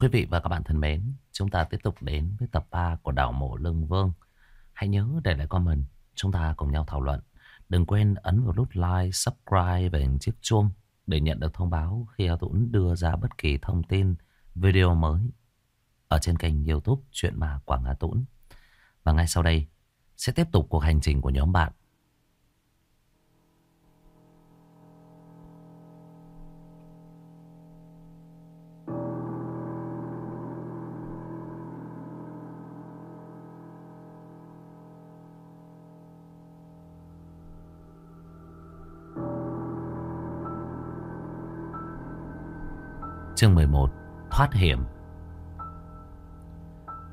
Quý vị và các bạn thân mến, chúng ta tiếp tục đến với tập 3 của đảo mộ Lương Vương. Hãy nhớ để lại comment, chúng ta cùng nhau thảo luận. Đừng quên ấn vào nút like, subscribe và chiếc chuông để nhận được thông báo khi A Tuấn đưa ra bất kỳ thông tin, video mới ở trên kênh youtube Chuyện Ma Quảng Hà Tuấn. Và ngay sau đây sẽ tiếp tục cuộc hành trình của nhóm bạn Chương 11 Thoát hiểm.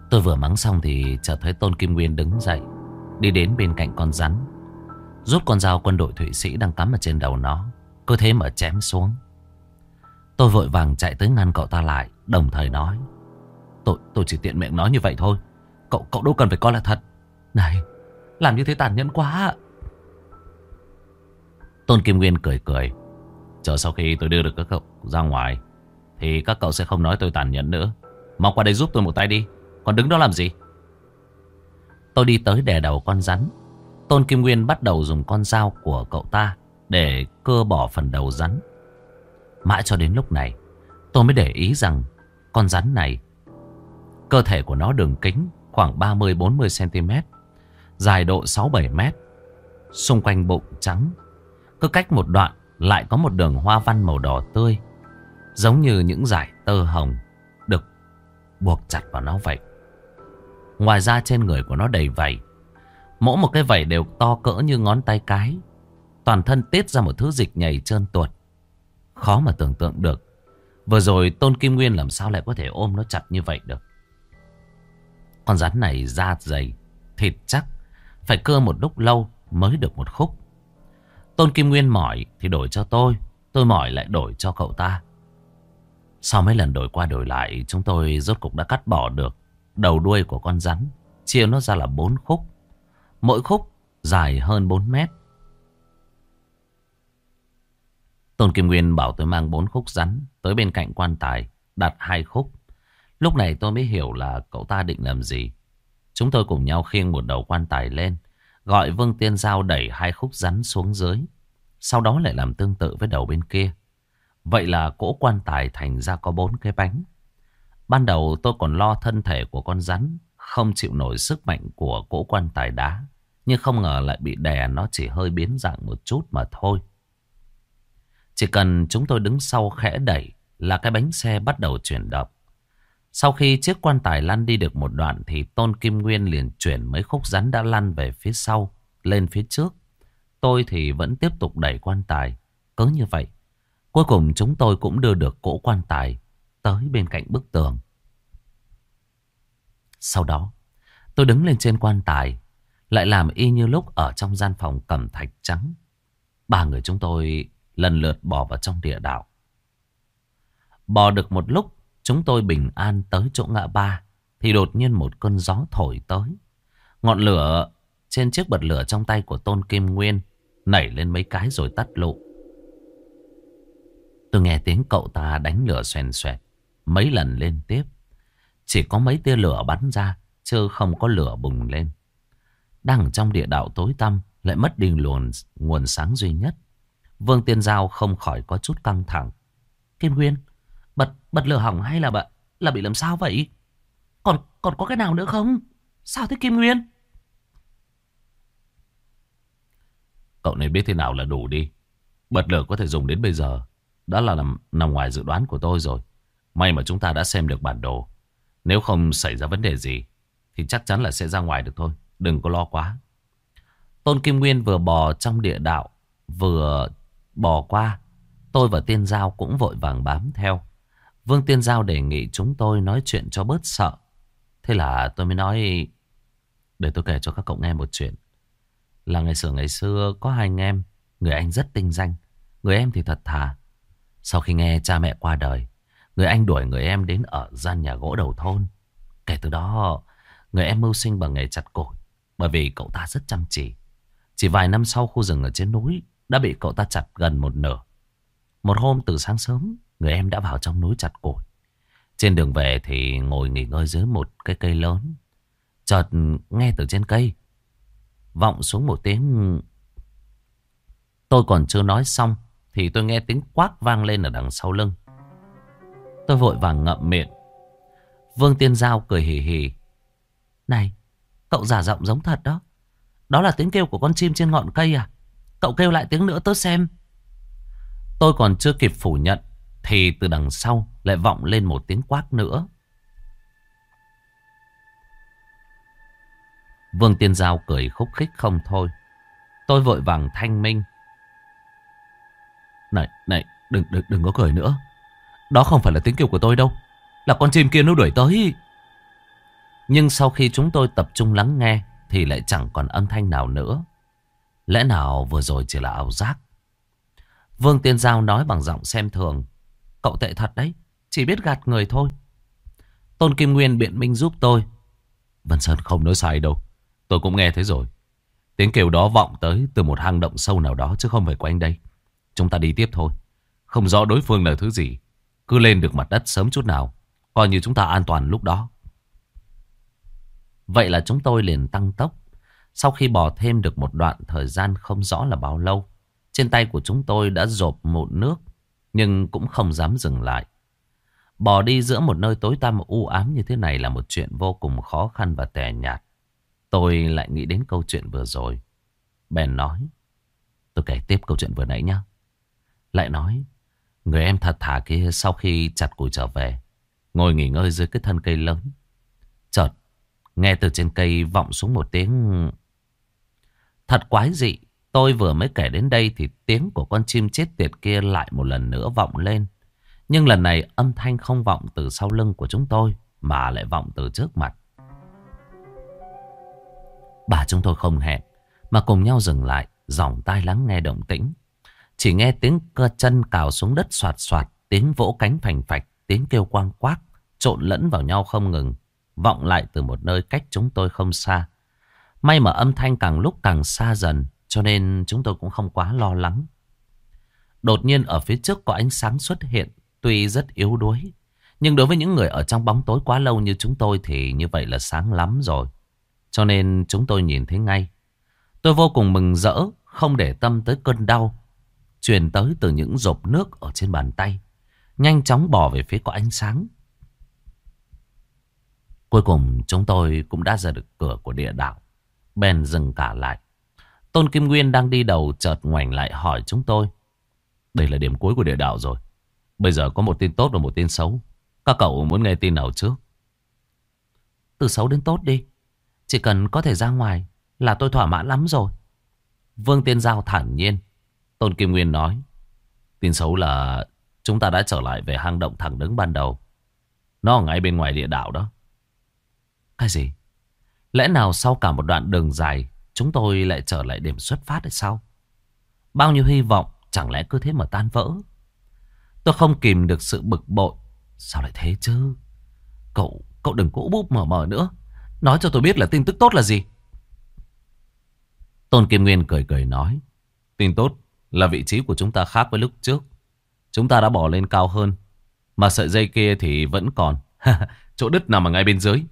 Tôi vừa mắng xong thì chợt thấy Tôn Kim Nguyên đứng dậy Đi đến bên cạnh con rắn Rút con dao quân đội Thụy Sĩ đang cắm ở trên đầu nó Cứ thế mà chém xuống. Tôi vội vàng chạy tới ngăn cậu ta lại Đồng thời nói Tôi, tôi chỉ tiện miệng nói như vậy thôi Cậu cậu đâu cần phải coi là thật. Này làm như thế tàn nhẫn quá Tôn Kim Nguyên cười cười Chờ sau khi tôi đưa được các cậu ra ngoài thì các cậu sẽ không nói tôi tàn nhẫn nữa. Mau qua đây giúp tôi một tay đi. Còn đứng đó làm gì? Tôi đi tới đè đầu con rắn. Tôn Kim Nguyên bắt đầu dùng con dao của cậu ta Để cơ bỏ phần đầu rắn. Mãi cho đến lúc này, Tôi mới để ý rằng Con rắn này, Cơ thể của nó đường kính khoảng 30-40cm Dài độ 6-7m Xung quanh bụng trắng. Cứ cách một đoạn lại có một đường hoa văn màu đỏ tươi. Giống như những dải tơ hồng Được buộc chặt vào nó vậy. Ngoài ra trên người của nó đầy vảy. Mỗi một cái vảy đều to cỡ như ngón tay cái. Toàn thân tiết ra một thứ dịch nhầy trơn tuột. Khó mà tưởng tượng được. Vừa rồi Tôn Kim Nguyên làm sao lại có thể ôm nó chặt như vậy được? Con rắn này da dày, Thịt chắc, Phải cưa một lúc lâu mới được một khúc. Tôn Kim Nguyên mỏi thì đổi cho tôi Tôi mỏi lại đổi cho cậu ta sau mấy lần đổi qua đổi lại, chúng tôi rốt cục đã cắt bỏ được đầu đuôi của con rắn, chia nó ra là bốn khúc. Mỗi khúc dài hơn 4 mét. Tôn Kim Nguyên bảo tôi mang bốn khúc rắn tới bên cạnh quan tài, đặt hai khúc. Lúc này tôi mới hiểu là cậu ta định làm gì. Chúng tôi cùng nhau khiêng một đầu quan tài lên, gọi Vương Tiên Giao đẩy hai khúc rắn xuống dưới. Sau đó lại làm tương tự với đầu bên kia. Vậy là cỗ quan tài thành ra có bốn cái bánh. Ban đầu tôi còn lo thân thể của con rắn không chịu nổi sức mạnh của cỗ quan tài đá. Nhưng không ngờ lại bị đè nó chỉ hơi biến dạng một chút mà thôi. Chỉ cần chúng tôi đứng sau khẽ đẩy là cái bánh xe bắt đầu chuyển động. Sau khi chiếc quan tài lăn đi được một đoạn thì Tôn Kim Nguyên liền chuyển mấy khúc rắn đã lăn về phía sau, lên phía trước. Tôi thì vẫn tiếp tục đẩy quan tài. Cứ như vậy, Cuối cùng chúng tôi cũng đưa được cỗ quan tài tới bên cạnh bức tường. Sau đó, tôi đứng lên trên quan tài, lại làm y như lúc ở trong gian phòng cẩm thạch trắng. Ba người chúng tôi lần lượt bò vào trong địa đạo. Bò được một lúc, chúng tôi bình an tới chỗ ngã ba, thì đột nhiên một cơn gió thổi tới. Ngọn lửa trên chiếc bật lửa trong tay của Tôn Kim Nguyên nảy lên mấy cái rồi tắt lụ. Tôi nghe tiếng cậu ta đánh lửa xoèn xoẹt mấy lần liên tiếp. Chỉ có mấy tia lửa bắn ra, chứ không có lửa bùng lên. Đang trong địa đạo tối tăm, lại mất đi luồn nguồn sáng duy nhất. Vương Tiên Giao không khỏi có chút căng thẳng. Kim Nguyên, bật bật lửa hỏng hay là bật là bị làm sao vậy? Còn còn có cái nào nữa không? Sao thế Kim Nguyên? Cậu này biết thế nào là đủ đi. Bật lửa có thể dùng đến bây giờ. Đó là nằm, nằm ngoài dự đoán của tôi rồi. May mà chúng ta đã xem được bản đồ. Nếu không xảy ra vấn đề gì, thì chắc chắn là sẽ ra ngoài được thôi. Đừng có lo quá. Tôn Kim Nguyên vừa bò trong địa đạo, vừa bò qua. Tôi và Tiên Giao cũng vội vàng bám theo. Vương Tiên Giao đề nghị chúng tôi nói chuyện cho bớt sợ. Thế là tôi mới nói, để tôi kể cho các cậu nghe một chuyện. Là ngày xưa ngày xưa có hai anh em, người anh rất tinh danh, người em thì thật thà. Sau khi nghe cha mẹ qua đời, người anh đuổi người em đến ở gian nhà gỗ đầu thôn. Kể từ đó, người em mưu sinh bằng nghề chặt củi, bởi vì cậu ta rất chăm chỉ. Chỉ vài năm sau khu rừng ở trên núi đã bị cậu ta chặt gần một nửa. Một hôm từ sáng sớm, người em đã vào trong núi chặt củi. Trên đường về thì ngồi nghỉ ngơi dưới một cái cây lớn. Chợt nghe từ trên cây. Vọng xuống một tiếng. Tôi còn chưa nói xong. Thì tôi nghe tiếng quát vang lên ở đằng sau lưng. Tôi vội vàng ngậm miệng. Vương Tiên Giao cười hì hì. Này, cậu giả giọng giống thật đó. Đó là tiếng kêu của con chim trên ngọn cây à? Cậu kêu lại tiếng nữa tớ xem. Tôi còn chưa kịp phủ nhận. Thì từ đằng sau lại vọng lên một tiếng quát nữa. Vương Tiên Giao cười khúc khích không thôi. Tôi vội vàng thanh minh. Này, này, đừng, đừng, đừng có cười nữa. Đó không phải là tiếng kêu của tôi đâu. Là con chim kia nó đuổi tới. Nhưng sau khi chúng tôi tập trung lắng nghe thì lại chẳng còn âm thanh nào nữa. Lẽ nào vừa rồi chỉ là ảo giác? Vương Tiên Giao nói bằng giọng xem thường. Cậu tệ thật đấy, chỉ biết gạt người thôi. Tôn Kim Nguyên biện minh giúp tôi. Vân Sơn không nói sai đâu. Tôi cũng nghe thấy rồi. Tiếng kêu đó vọng tới từ một hang động sâu nào đó chứ không phải quanh đây. Chúng ta đi tiếp thôi. Không rõ đối phương là thứ gì. Cứ lên được mặt đất sớm chút nào. Coi như chúng ta an toàn lúc đó. Vậy là chúng tôi liền tăng tốc. Sau khi bò thêm được một đoạn thời gian không rõ là bao lâu. Trên tay của chúng tôi đã rộp một nước. Nhưng cũng không dám dừng lại. Bò đi giữa một nơi tối tăm u ám như thế này là một chuyện vô cùng khó khăn và tẻ nhạt. Tôi lại nghĩ đến câu chuyện vừa rồi. Bèn nói. Tôi kể tiếp câu chuyện vừa nãy nhé. Lại nói. Người em thật thà kia sau khi chặt củi trở về. Ngồi nghỉ ngơi dưới cái thân cây lớn. Chợt. Nghe từ trên cây vọng xuống một tiếng. Thật quái dị. Tôi vừa mới kể đến đây thì tiếng của con chim chết tiệt kia lại một lần nữa vọng lên. Nhưng lần này âm thanh không vọng từ sau lưng của chúng tôi mà lại vọng từ trước mặt. Bà chúng tôi không hẹn mà cùng nhau dừng lại, dòng tai lắng nghe động tĩnh. Chỉ nghe tiếng cơ chân cào xuống đất soạt soạt, tiếng vỗ cánh phành phạch, tiếng kêu quang quác, trộn lẫn vào nhau không ngừng, vọng lại từ một nơi cách chúng tôi không xa. May mà âm thanh càng lúc càng xa dần, cho nên chúng tôi cũng không quá lo lắng. Đột nhiên ở phía trước có ánh sáng xuất hiện, tuy rất yếu đuối. Nhưng đối với những người ở trong bóng tối quá lâu như chúng tôi thì như vậy là sáng lắm rồi. Cho nên chúng tôi nhìn thấy ngay. Tôi vô cùng mừng rỡ, không để tâm tới cơn đau. Truyền tới từ những rộp nước ở trên bàn tay. Nhanh chóng bỏ về phía có ánh sáng. Cuối cùng, chúng tôi cũng đã ra được cửa của địa đạo. Bèn dừng cả lại. Tôn Kim Nguyên đang đi đầu chợt ngoảnh lại hỏi chúng tôi. Đây là điểm cuối của địa đạo rồi. Bây giờ có một tin tốt và một tin xấu. Các cậu muốn nghe tin nào trước? Từ xấu đến tốt đi. Chỉ cần có thể ra ngoài là tôi thỏa mãn lắm rồi. Vương Tiên Giao thản nhiên. Tôn Kim Nguyên nói. Tin xấu là chúng ta đã trở lại về hang động thẳng đứng ban đầu. Nó ở ngay bên ngoài địa đạo đó. Cái gì? Lẽ nào sau cả một đoạn đường dài chúng tôi lại trở lại điểm xuất phát hay sao? Bao nhiêu hy vọng chẳng lẽ cứ thế mà tan vỡ? Tôi không kìm được sự bực bội. Sao lại thế chứ? Cậu, cậu đừng cố búp mở mở nữa. Nói cho tôi biết là tin tức tốt là gì. Tôn Kim Nguyên cười cười nói. Tin tốt là vị trí của chúng ta khác với lúc trước. Chúng ta đã bỏ lên cao hơn. Mà sợi dây kia thì vẫn còn. Chỗ đứt nằm ở ngay bên dưới.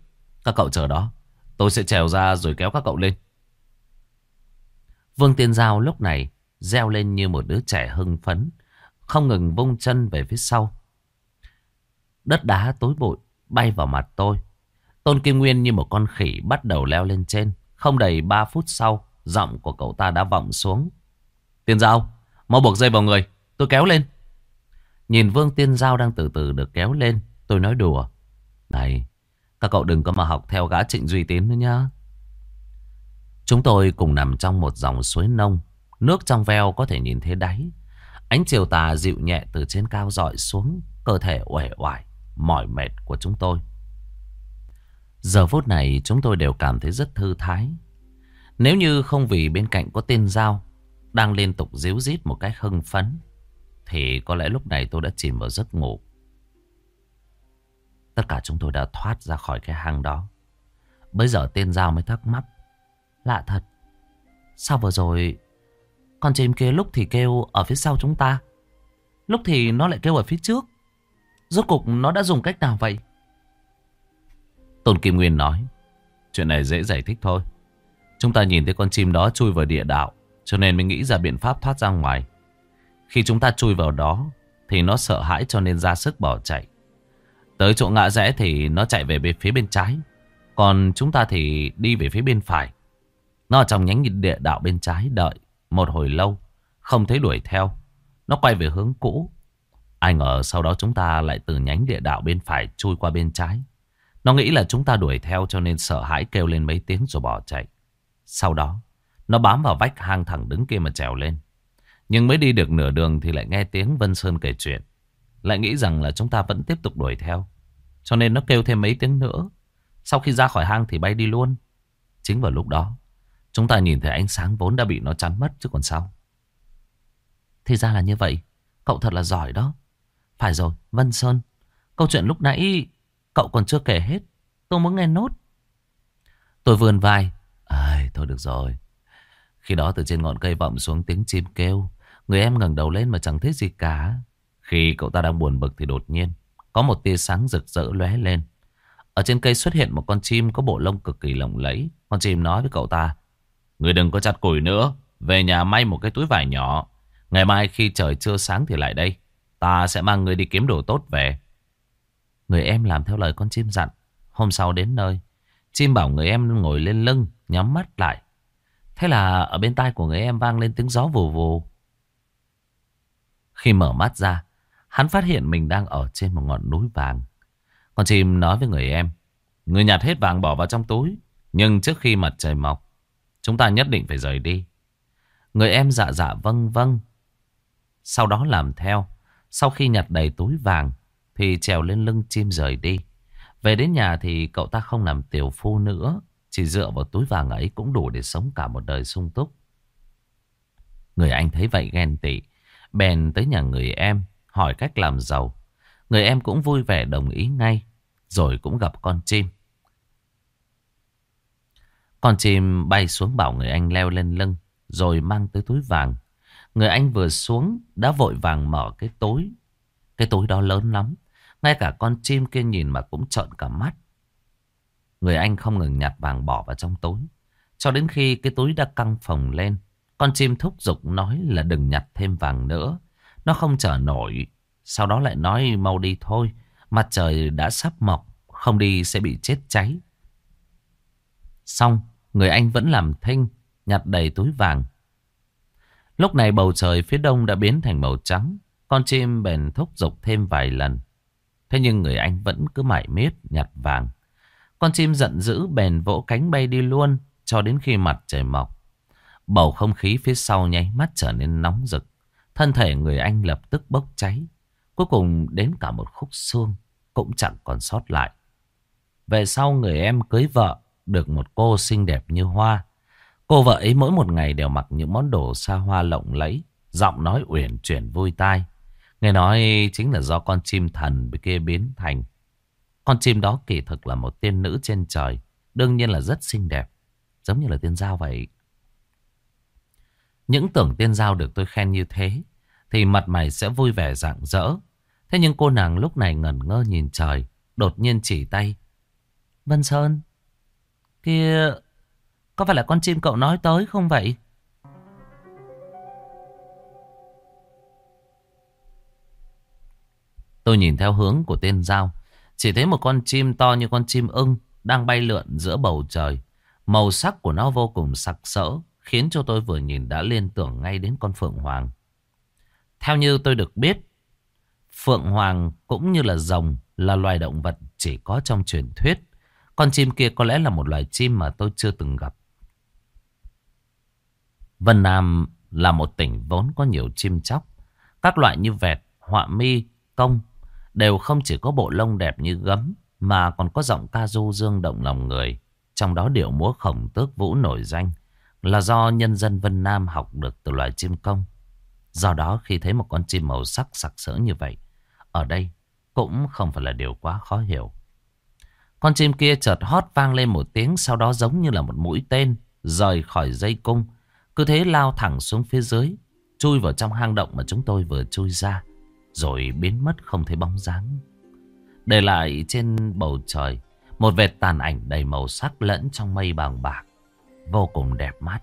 Các cậu chờ đó. Tôi sẽ trèo ra rồi kéo các cậu lên. Vương Tiên Giao lúc này reo lên như một đứa trẻ hưng phấn. Không ngừng vung chân về phía sau. Đất đá tối bụi bay vào mặt tôi. Tôn Kim Nguyên như một con khỉ bắt đầu leo lên trên. Không đầy 3 phút sau, giọng của cậu ta đã vọng xuống. Tiên Giao, mau buộc dây vào người, tôi kéo lên. Nhìn Vương Tiên Giao đang từ từ được kéo lên, tôi nói đùa. Này, các cậu đừng có mà học theo gã Trịnh Duy Tiến nữa nhá. Chúng tôi cùng nằm trong một dòng suối nông. Nước trong veo có thể nhìn thấy đáy. Ánh chiều tà dịu nhẹ từ trên cao dọi xuống. Cơ thể uể oải, mỏi mệt của chúng tôi. Giờ phút này chúng tôi đều cảm thấy rất thư thái. Nếu như không vì bên cạnh có tên Giao đang liên tục díu dít một cách hưng phấn, thì có lẽ lúc này tôi đã chìm vào giấc ngủ. Tất cả chúng tôi đã thoát ra khỏi cái hang đó. Bây giờ tên Giao mới thắc mắc. Lạ thật. Sao vừa rồi con chim kia lúc thì kêu ở phía sau chúng ta. Lúc thì nó lại kêu ở phía trước. Rốt cục nó đã dùng cách nào vậy? Tôn Kim Nguyên nói. Chuyện này dễ giải thích thôi. Chúng ta nhìn thấy con chim đó chui vào địa đạo. Cho nên mới nghĩ ra biện pháp thoát ra ngoài. Khi chúng ta chui vào đó thì nó sợ hãi cho nên ra sức bỏ chạy. Tới chỗ ngã rẽ thì nó chạy về phía bên trái. Còn chúng ta thì đi về phía bên phải. Nó ở trong nhánh địa đạo bên trái đợi một hồi lâu. Không thấy đuổi theo. Nó quay về hướng cũ. Ai ngờ sau đó chúng ta lại từ nhánh địa đạo bên phải chui qua bên trái. Nó nghĩ là chúng ta đuổi theo cho nên sợ hãi kêu lên mấy tiếng rồi bỏ chạy. Sau đó, nó bám vào vách hang thẳng đứng kia mà trèo lên. Nhưng mới đi được nửa đường thì lại nghe tiếng Vân Sơn kể chuyện. Lại nghĩ rằng là chúng ta vẫn tiếp tục đuổi theo. Cho nên nó kêu thêm mấy tiếng nữa. Sau khi ra khỏi hang thì bay đi luôn. Chính vào lúc đó, chúng ta nhìn thấy ánh sáng vốn đã bị nó chắn mất chứ còn sao. Thì ra là như vậy. Cậu thật là giỏi đó. Phải rồi, Vân Sơn. Câu chuyện lúc nãy cậu còn chưa kể hết. Tôi muốn nghe nốt. Tôi vươn vai. Ai, thôi được rồi. Khi đó từ trên ngọn cây vọng xuống tiếng chim kêu. Người em ngẩng đầu lên mà chẳng thấy gì cả. Khi cậu ta đang buồn bực thì đột nhiên, có một tia sáng rực rỡ lóe lên. Ở trên cây xuất hiện một con chim có bộ lông cực kỳ lộng lẫy. Con chim nói với cậu ta. Người đừng có chặt củi nữa. Về nhà may một cái túi vải nhỏ. Ngày mai khi trời chưa sáng thì lại đây. Ta sẽ mang người đi kiếm đồ tốt về. Người em làm theo lời con chim dặn. Hôm sau đến nơi. Chim bảo người em ngồi lên lưng. Nhắm mắt lại. Thế là ở bên tai của người em vang lên tiếng gió vù vù. Khi mở mắt ra. Hắn phát hiện mình đang ở trên một ngọn núi vàng. Con chim nói với người em. Người nhặt hết vàng bỏ vào trong túi. Nhưng trước khi mặt trời mọc. Chúng ta nhất định phải rời đi. Người em dạ dạ vâng vâng. Sau đó làm theo. Sau khi nhặt đầy túi vàng thì trèo lên lưng chim rời đi. Về đến nhà thì cậu ta không làm tiểu phu nữa. Chỉ dựa vào túi vàng ấy cũng đủ để sống cả một đời sung túc. Người anh thấy vậy ghen tị. Bèn tới nhà người em, hỏi cách làm giàu. Người em cũng vui vẻ đồng ý ngay. Rồi cũng gặp con chim. Con chim bay xuống bảo người anh leo lên lưng. Rồi mang tới túi vàng. Người anh vừa xuống, đã vội vàng mở cái túi. Cái túi đó lớn lắm. Ngay cả con chim kia nhìn mà cũng trợn cả mắt. Người anh không ngừng nhặt vàng bỏ vào trong túi. Cho đến khi cái túi đã căng phồng lên. Con chim thúc giục nói là đừng nhặt thêm vàng nữa. Nó không chở nổi. Sau đó lại nói mau đi thôi. Mặt trời đã sắp mọc. Không đi sẽ bị chết cháy. Xong, người anh vẫn làm thinh. Nhặt đầy túi vàng. Lúc này bầu trời phía đông đã biến thành màu trắng. Con chim bèn thúc giục thêm vài lần. Thế nhưng người anh vẫn cứ mải miết nhặt vàng. Con chim giận dữ bèn vỗ cánh bay đi luôn cho đến khi mặt trời mọc. Bầu không khí phía sau nháy mắt trở nên nóng rực. Thân thể người anh lập tức bốc cháy. Cuối cùng đến cả một khúc xương cũng chẳng còn sót lại. Về sau người em cưới vợ được một cô xinh đẹp như hoa. Cô vợ ấy mỗi một ngày đều mặc những món đồ xa hoa lộng lẫy, giọng nói uyển chuyển vui tai. Nghe nói chính là do con chim thần kia biến thành. Con chim đó kỳ thực là một tiên nữ trên trời, đương nhiên là rất xinh đẹp, giống như là tiên giao vậy. Những tưởng tiên giao được tôi khen như thế, thì mặt mày sẽ vui vẻ rạng rỡ. Thế nhưng cô nàng lúc này ngẩn ngơ nhìn trời, đột nhiên chỉ tay. Vân Sơn, kia có phải là con chim cậu nói tới không vậy? Tôi nhìn theo hướng của tên giao chỉ thấy một con chim to như con chim ưng đang bay lượn giữa bầu trời. Màu sắc của nó vô cùng sặc sỡ, khiến cho tôi vừa nhìn đã liên tưởng ngay đến con Phượng Hoàng. Theo như tôi được biết, Phượng Hoàng cũng như là rồng là loài động vật chỉ có trong truyền thuyết. Con chim kia có lẽ là một loài chim mà tôi chưa từng gặp. Vân Nam là một tỉnh vốn có nhiều chim chóc. Các loại như vẹt, họa mi, công đều không chỉ có bộ lông đẹp như gấm mà còn có giọng ca du dương động lòng người. Trong đó điệu múa khổng tước vũ nổi danh là do nhân dân Vân Nam học được từ loài chim công. Do đó khi thấy một con chim màu sắc sặc sỡ như vậy, ở đây cũng không phải là điều quá khó hiểu. Con chim kia chợt hót vang lên một tiếng sau đó giống như là một mũi tên rời khỏi dây cung. Cứ thế lao thẳng xuống phía dưới, chui vào trong hang động mà chúng tôi vừa chui ra, rồi biến mất không thấy bóng dáng. Để lại trên bầu trời, Một vệt tàn ảnh đầy màu sắc lẫn trong mây bàng bạc, Vô cùng đẹp mắt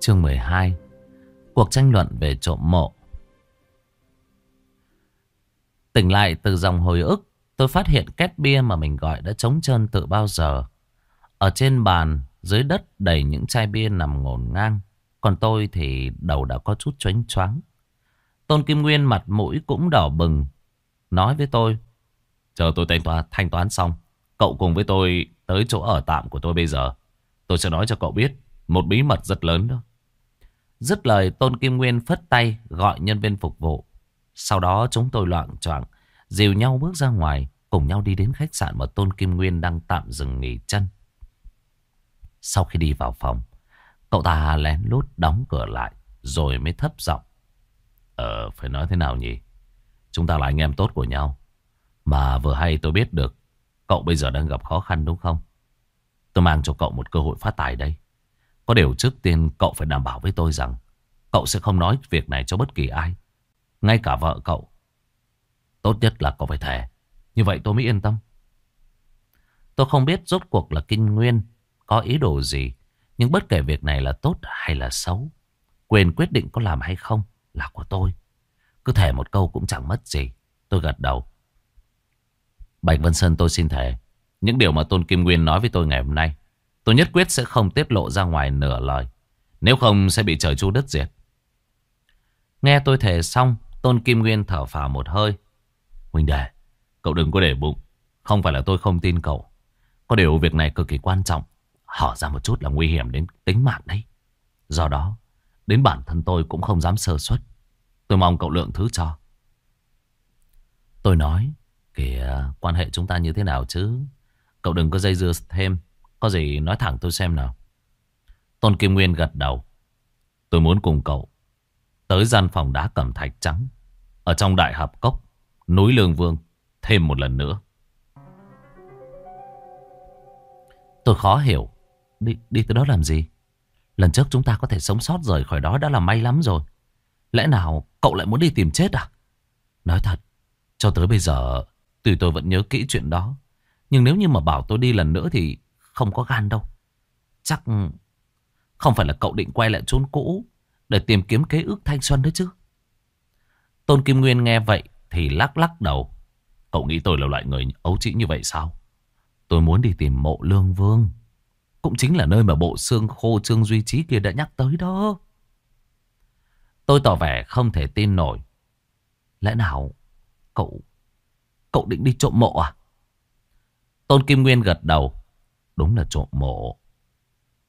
Chương 12 Cuộc tranh luận về trộm mộ. Tỉnh lại từ dòng hồi ức Tôi phát hiện két bia mà mình gọi đã trống trơn từ bao giờ. Ở trên bàn Dưới đất đầy những chai bia nằm ngổn ngang Còn tôi thì đầu đã có chút choáng choáng. Tôn Kim Nguyên mặt mũi cũng đỏ bừng Nói với tôi Chờ tôi thanh toán, thanh toán xong Cậu cùng với tôi tới chỗ ở tạm của tôi bây giờ. Tôi sẽ nói cho cậu biết Một bí mật rất lớn đó. Dứt lời Tôn Kim Nguyên phất tay gọi nhân viên phục vụ. Sau đó chúng tôi loạn choạng dìu nhau bước ra ngoài, cùng nhau đi đến khách sạn mà Tôn Kim Nguyên đang tạm dừng nghỉ chân. Sau khi đi vào phòng, cậu ta lén lút đóng cửa lại, rồi mới thấp giọng. Ờ, phải nói thế nào nhỉ? Chúng ta là anh em tốt của nhau. Mà vừa hay tôi biết được, cậu bây giờ đang gặp khó khăn đúng không? Tôi mang cho cậu một cơ hội phát tài đây. Có điều trước tiên cậu phải đảm bảo với tôi rằng cậu sẽ không nói việc này cho bất kỳ ai. Ngay cả vợ cậu. Tốt nhất là cậu phải thề. Như vậy tôi mới yên tâm. Tôi không biết rốt cuộc là kinh nguyên có ý đồ gì. Nhưng bất kể việc này là tốt hay là xấu. Quyền quyết định có làm hay không là của tôi. Cứ thề một câu cũng chẳng mất gì. Tôi gật đầu. Bạch Vân Sơn, tôi xin thề. Những điều mà Tôn Kim Nguyên nói với tôi ngày hôm nay Tôi nhất quyết sẽ không tiết lộ ra ngoài nửa lời. Nếu không sẽ bị trời chu đất diệt. Nghe tôi thề xong, Tôn Kim Nguyên thở phào một hơi. Huynh đệ, cậu đừng có để bụng. Không phải là tôi không tin cậu. Có điều việc này cực kỳ quan trọng. Hở ra một chút là nguy hiểm đến tính mạng đấy. Do đó, đến bản thân tôi cũng không dám sơ suất. Tôi mong cậu lượng thứ cho. Tôi nói, kìa, quan hệ chúng ta như thế nào chứ? Cậu đừng có dây dưa thêm. Có gì nói thẳng tôi xem nào. Tôn Kim Nguyên gật đầu. Tôi muốn cùng cậu tới gian phòng đá cẩm thạch trắng ở trong đại hợp cốc, núi Lương Vương thêm một lần nữa. Tôi khó hiểu. Đi, đi tới đó làm gì? Lần trước chúng ta có thể sống sót rời khỏi đó đã là may lắm rồi. Lẽ nào cậu lại muốn đi tìm chết à? Nói thật, cho tới bây giờ, tùy tôi vẫn nhớ kỹ chuyện đó. Nhưng nếu như mà bảo tôi đi lần nữa thì không có gan đâu. Chắc không phải là cậu định quay lại chốn cũ để tìm kiếm kế ước thanh xuân đấy chứ. Tôn Kim Nguyên nghe vậy thì lắc lắc đầu. Cậu nghĩ tôi là loại người ấu trĩ như vậy sao? Tôi muốn đi tìm mộ lương vương. Cũng chính là nơi mà bộ xương khô Trương Duy Trí kia đã nhắc tới đó. Tôi tỏ vẻ không thể tin nổi. Lẽ nào cậu cậu định đi trộm mộ à? Tôn Kim Nguyên gật đầu. Đúng là trộm mộ.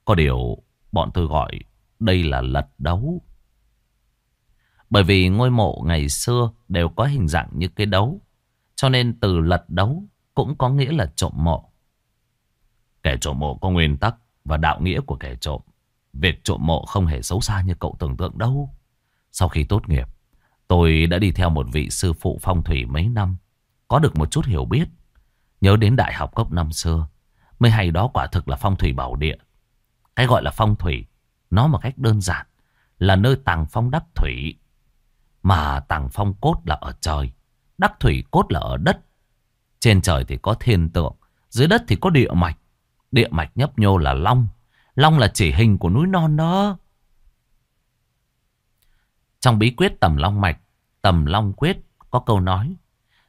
Có điều bọn tôi gọi đây là lật đấu. Bởi vì ngôi mộ ngày xưa đều có hình dạng như cái đấu. Cho nên từ lật đấu cũng có nghĩa là trộm mộ. Kẻ trộm mộ có nguyên tắc và đạo nghĩa của kẻ trộm. Việc trộm mộ không hề xấu xa như cậu tưởng tượng đâu. Sau khi tốt nghiệp, tôi đã đi theo một vị sư phụ phong thủy mấy năm. Có được một chút hiểu biết. Nhớ đến đại học cấp năm xưa. Mới hay đó quả thực là phong thủy bảo địa. Cái gọi là phong thủy, nó một cách đơn giản, là nơi tàng phong đắp thủy. Mà tàng phong cốt là ở trời, đắc thủy cốt là ở đất. Trên trời thì có thiên tượng, dưới đất thì có địa mạch. Địa mạch nhấp nhô là long, long là chỉ hình của núi non đó. Trong bí quyết tầm long mạch, tầm long quyết có câu nói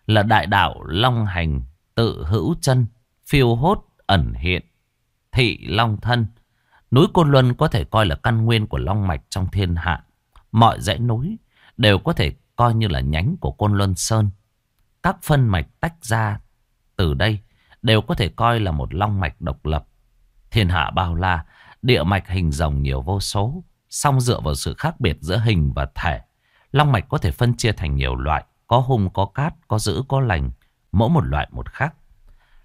là đại đạo long hành tự hữu chân, phiêu hốt ẩn hiện, thị long thân. Núi Côn Luân có thể coi là căn nguyên của long mạch trong thiên hạ. Mọi dãy núi đều có thể coi như là nhánh của Côn Luân Sơn. Các phân mạch tách ra từ đây đều có thể coi là một long mạch độc lập. Thiên hạ bao la, địa mạch hình rồng nhiều vô số. Song dựa vào sự khác biệt giữa hình và thể, long mạch có thể phân chia thành nhiều loại, Có hung, có cát, có dữ, có lành. Mỗi một loại một khác.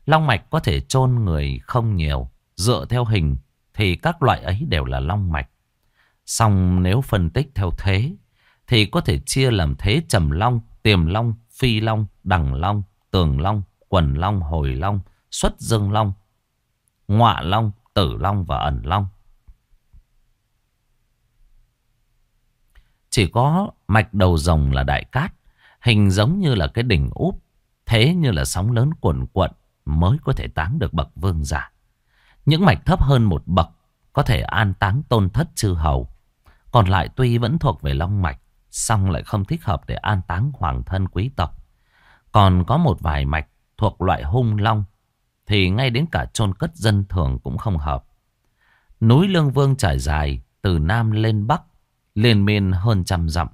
Long mạch có thể chôn người không nhiều. Dựa theo hình thì các loại ấy đều là long mạch. Xong nếu phân tích theo thế thì có thể chia làm thế trầm long, tiềm long, phi long, đằng long, tường long, quần long, hồi long, xuất dương long, ngọa long, tử long và ẩn long. Chỉ có mạch đầu rồng là đại cát, hình giống như là cái đỉnh úp, thế như là sóng lớn cuộn cuộn mới có thể táng được bậc vương giả. Những mạch thấp hơn một bậc có thể an táng tôn thất chư hầu. Còn lại tuy vẫn thuộc về long mạch, song lại không thích hợp để an táng hoàng thân quý tộc. Còn có một vài mạch thuộc loại hung long, thì ngay đến cả chôn cất dân thường cũng không hợp. Núi Lương Vương trải dài từ Nam lên Bắc, liên miên hơn trăm dặm.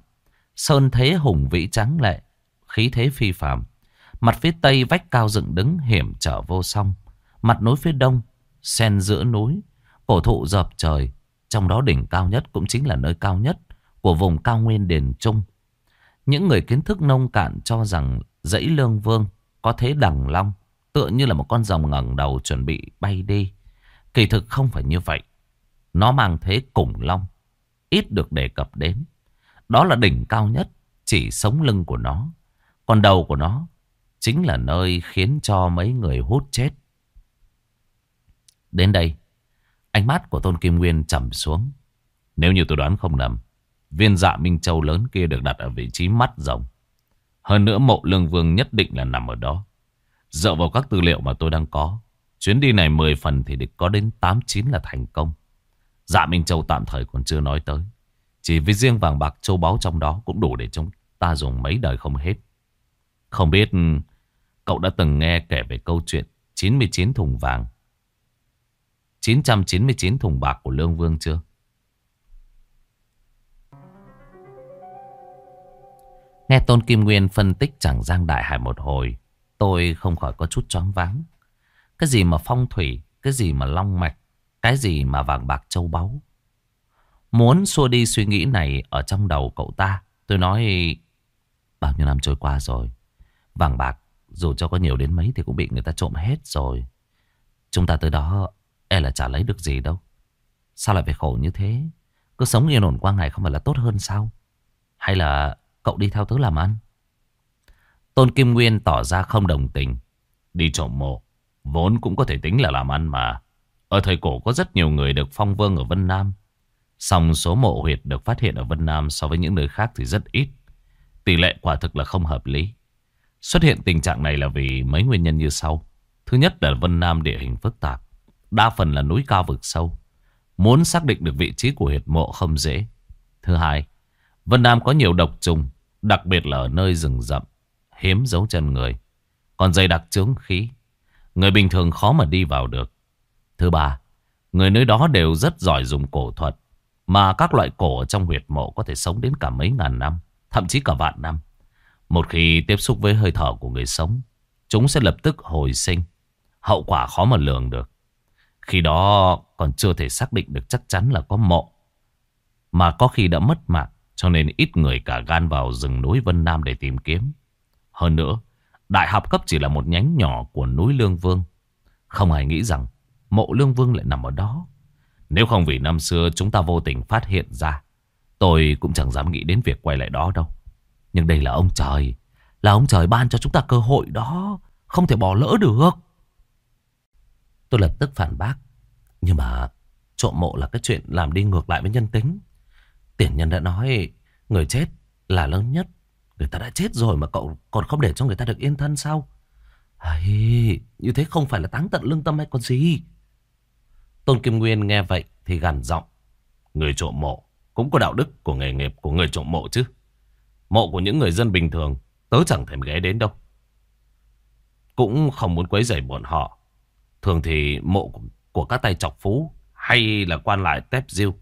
Sơn thế hùng vĩ trắng lệ, khí thế phi phàm. Mặt phía Tây vách cao dựng đứng hiểm trở vô song. Mặt núi phía Đông, xen giữa núi, cổ thụ dập trời. Trong đó đỉnh cao nhất cũng chính là nơi cao nhất của vùng cao nguyên đền Trung. Những người kiến thức nông cạn cho rằng dãy lương vương có thế đằng long, tựa như là một con rồng ngẩng đầu chuẩn bị bay đi. Kỳ thực không phải như vậy. Nó mang thế củng long, ít được đề cập đến. Đó là đỉnh cao nhất, chỉ sống lưng của nó. Còn đầu của nó chính là nơi khiến cho mấy người hút chết. Đến đây, ánh mắt của Tôn Kim Nguyên trầm xuống. Nếu như tôi đoán không lầm, viên dạ Minh Châu lớn kia được đặt ở vị trí mắt rồng. Hơn nữa mộ lương vương nhất định là nằm ở đó. Dựa vào các tư liệu mà tôi đang có, chuyến đi này 10 phần thì được có đến 8-9 là thành công. Dạ Minh Châu tạm thời còn chưa nói tới. Chỉ với riêng vàng bạc châu báu trong đó cũng đủ để chúng ta dùng mấy đời không hết. Không biết cậu đã từng nghe kể về câu chuyện 99 thùng vàng 999 thùng bạc của Lương Vương chưa? Nghe Tôn Kim Nguyên phân tích chẳng giang đại hải một hồi, tôi không khỏi có chút choáng váng. Cái gì mà phong thủy, cái gì mà long mạch, cái gì mà vàng bạc châu báu. Muốn xua đi suy nghĩ này ở trong đầu cậu ta, tôi nói bao nhiêu năm trôi qua rồi. Vàng bạc dù cho có nhiều đến mấy thì cũng bị người ta trộm hết rồi. Chúng ta tới đó e là chả lấy được gì đâu. Sao lại phải khổ như thế? Cứ sống yên ổn qua ngày không phải là tốt hơn sao? Hay là cậu đi theo tớ làm ăn? Tôn Kim Nguyên tỏ ra không đồng tình. Đi trộm mộ, vốn cũng có thể tính là làm ăn mà. Ở thời cổ có rất nhiều người được phong vương ở Vân Nam. Song số mộ huyệt được phát hiện ở Vân Nam so với những nơi khác thì rất ít. Tỷ lệ quả thực là không hợp lý. Xuất hiện tình trạng này là vì mấy nguyên nhân như sau. Thứ nhất là Vân Nam địa hình phức tạp. Đa phần là núi cao vực sâu. Muốn xác định được vị trí của huyệt mộ không dễ. Thứ hai, Vân Nam có nhiều độc trùng, đặc biệt là ở nơi rừng rậm, hiếm dấu chân người. Còn dày đặc chướng khí, người bình thường khó mà đi vào được. Thứ ba, người nơi đó đều rất giỏi dùng cổ thuật, mà các loại cổ ở trong huyệt mộ có thể sống đến cả mấy ngàn năm, thậm chí cả vạn năm. Một khi tiếp xúc với hơi thở của người sống, chúng sẽ lập tức hồi sinh. Hậu quả khó mà lường được. Khi đó còn chưa thể xác định được chắc chắn là có mộ. Mà có khi đã mất mạng cho nên ít người cả gan vào rừng núi Vân Nam để tìm kiếm. Hơn nữa, đại học cấp chỉ là một nhánh nhỏ của núi Lương Vương. Không ai nghĩ rằng mộ Lương Vương lại nằm ở đó. Nếu không vì năm xưa chúng ta vô tình phát hiện ra, tôi cũng chẳng dám nghĩ đến việc quay lại đó đâu. Nhưng đây là ông trời, là ông trời ban cho chúng ta cơ hội đó, không thể bỏ lỡ được. Tôi lập tức phản bác. Nhưng mà trộm mộ là cái chuyện làm đi ngược lại với nhân tính. Tiền nhân đã nói người chết là lớn nhất. Người ta đã chết rồi mà cậu còn không để cho người ta được yên thân sao? Hay, như thế không phải là táng tận lương tâm hay còn gì? Tôn Kim Nguyên nghe vậy thì gằn giọng. Người trộm mộ cũng có đạo đức của nghề nghiệp của người trộm mộ chứ. Mộ của những người dân bình thường tớ chẳng thèm ghé đến đâu. Cũng không muốn quấy rầy bọn họ. Thường thì mộ của các tay chọc phú hay là quan lại tép diêu,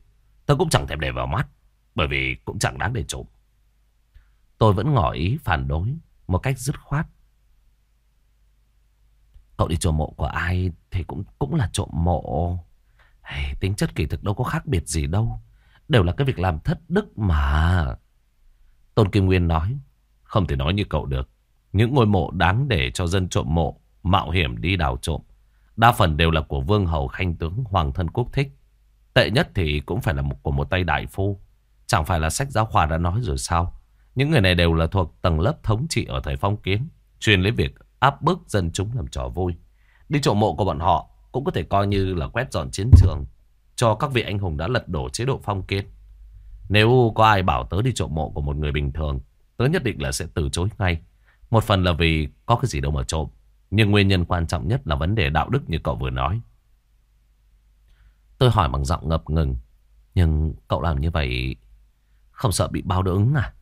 tớ cũng chẳng thèm để vào mắt, bởi vì cũng chẳng đáng để trộm. Tôi vẫn ngỏ ý phản đối một cách dứt khoát. Cậu đi trộm mộ của ai thì cũng cũng là trộm mộ. Hey, tính chất kỳ thực đâu có khác biệt gì đâu. Đều là cái việc làm thất đức mà. Tôn Kim Nguyên nói. Không thể nói như cậu được. Những ngôi mộ đáng để cho dân trộm mộ, mạo hiểm đi đào trộm. Đa phần đều là của vương hầu khanh tướng Hoàng thân quốc thích. Tệ nhất thì cũng phải là một của một tay đại phu. Chẳng phải là sách giáo khoa đã nói rồi sao? Những người này đều là thuộc tầng lớp thống trị ở thời phong kiến, truyền lấy việc áp bức dân chúng làm trò vui. Đi trộm mộ của bọn họ cũng có thể coi như là quét dọn chiến trường cho các vị anh hùng đã lật đổ chế độ phong kiến. Nếu có ai bảo tớ đi trộm mộ của một người bình thường, tớ nhất định là sẽ từ chối ngay. Một phần là vì có cái gì đâu mà trộm. Nhưng nguyên nhân quan trọng nhất là vấn đề đạo đức như cậu vừa nói. Tôi hỏi bằng giọng ngập ngừng. Nhưng cậu làm như vậy không sợ bị báo ứng à?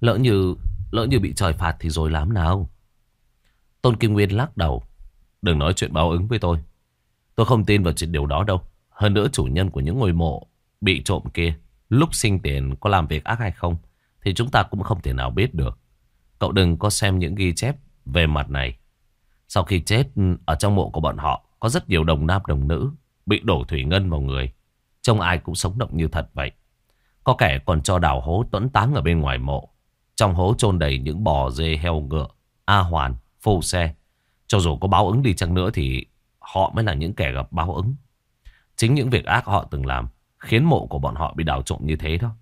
Lỡ như lỡ như bị trời phạt thì rồi làm nào? Tôn Kim Nguyên lắc đầu. Đừng nói chuyện báo ứng với tôi. Tôi không tin vào chuyện điều đó đâu. Hơn nữa chủ nhân của những ngôi mộ bị trộm kia lúc sinh tiền có làm việc ác hay không thì chúng ta cũng không thể nào biết được. Cậu đừng có xem những ghi chép về mặt này. Sau khi chết ở trong mộ của bọn họ có rất nhiều đồng nam đồng nữ bị đổ thủy ngân vào người. Trông ai cũng sống động như thật vậy. Có kẻ còn cho đào hố tuẫn táng ở bên ngoài mộ. Trong hố chôn đầy những bò dê heo ngựa, a hoàn, phô xe. Cho dù có báo ứng đi chăng nữa thì họ mới là những kẻ gặp báo ứng. Chính những việc ác họ từng làm khiến mộ của bọn họ bị đào trộm như thế đó.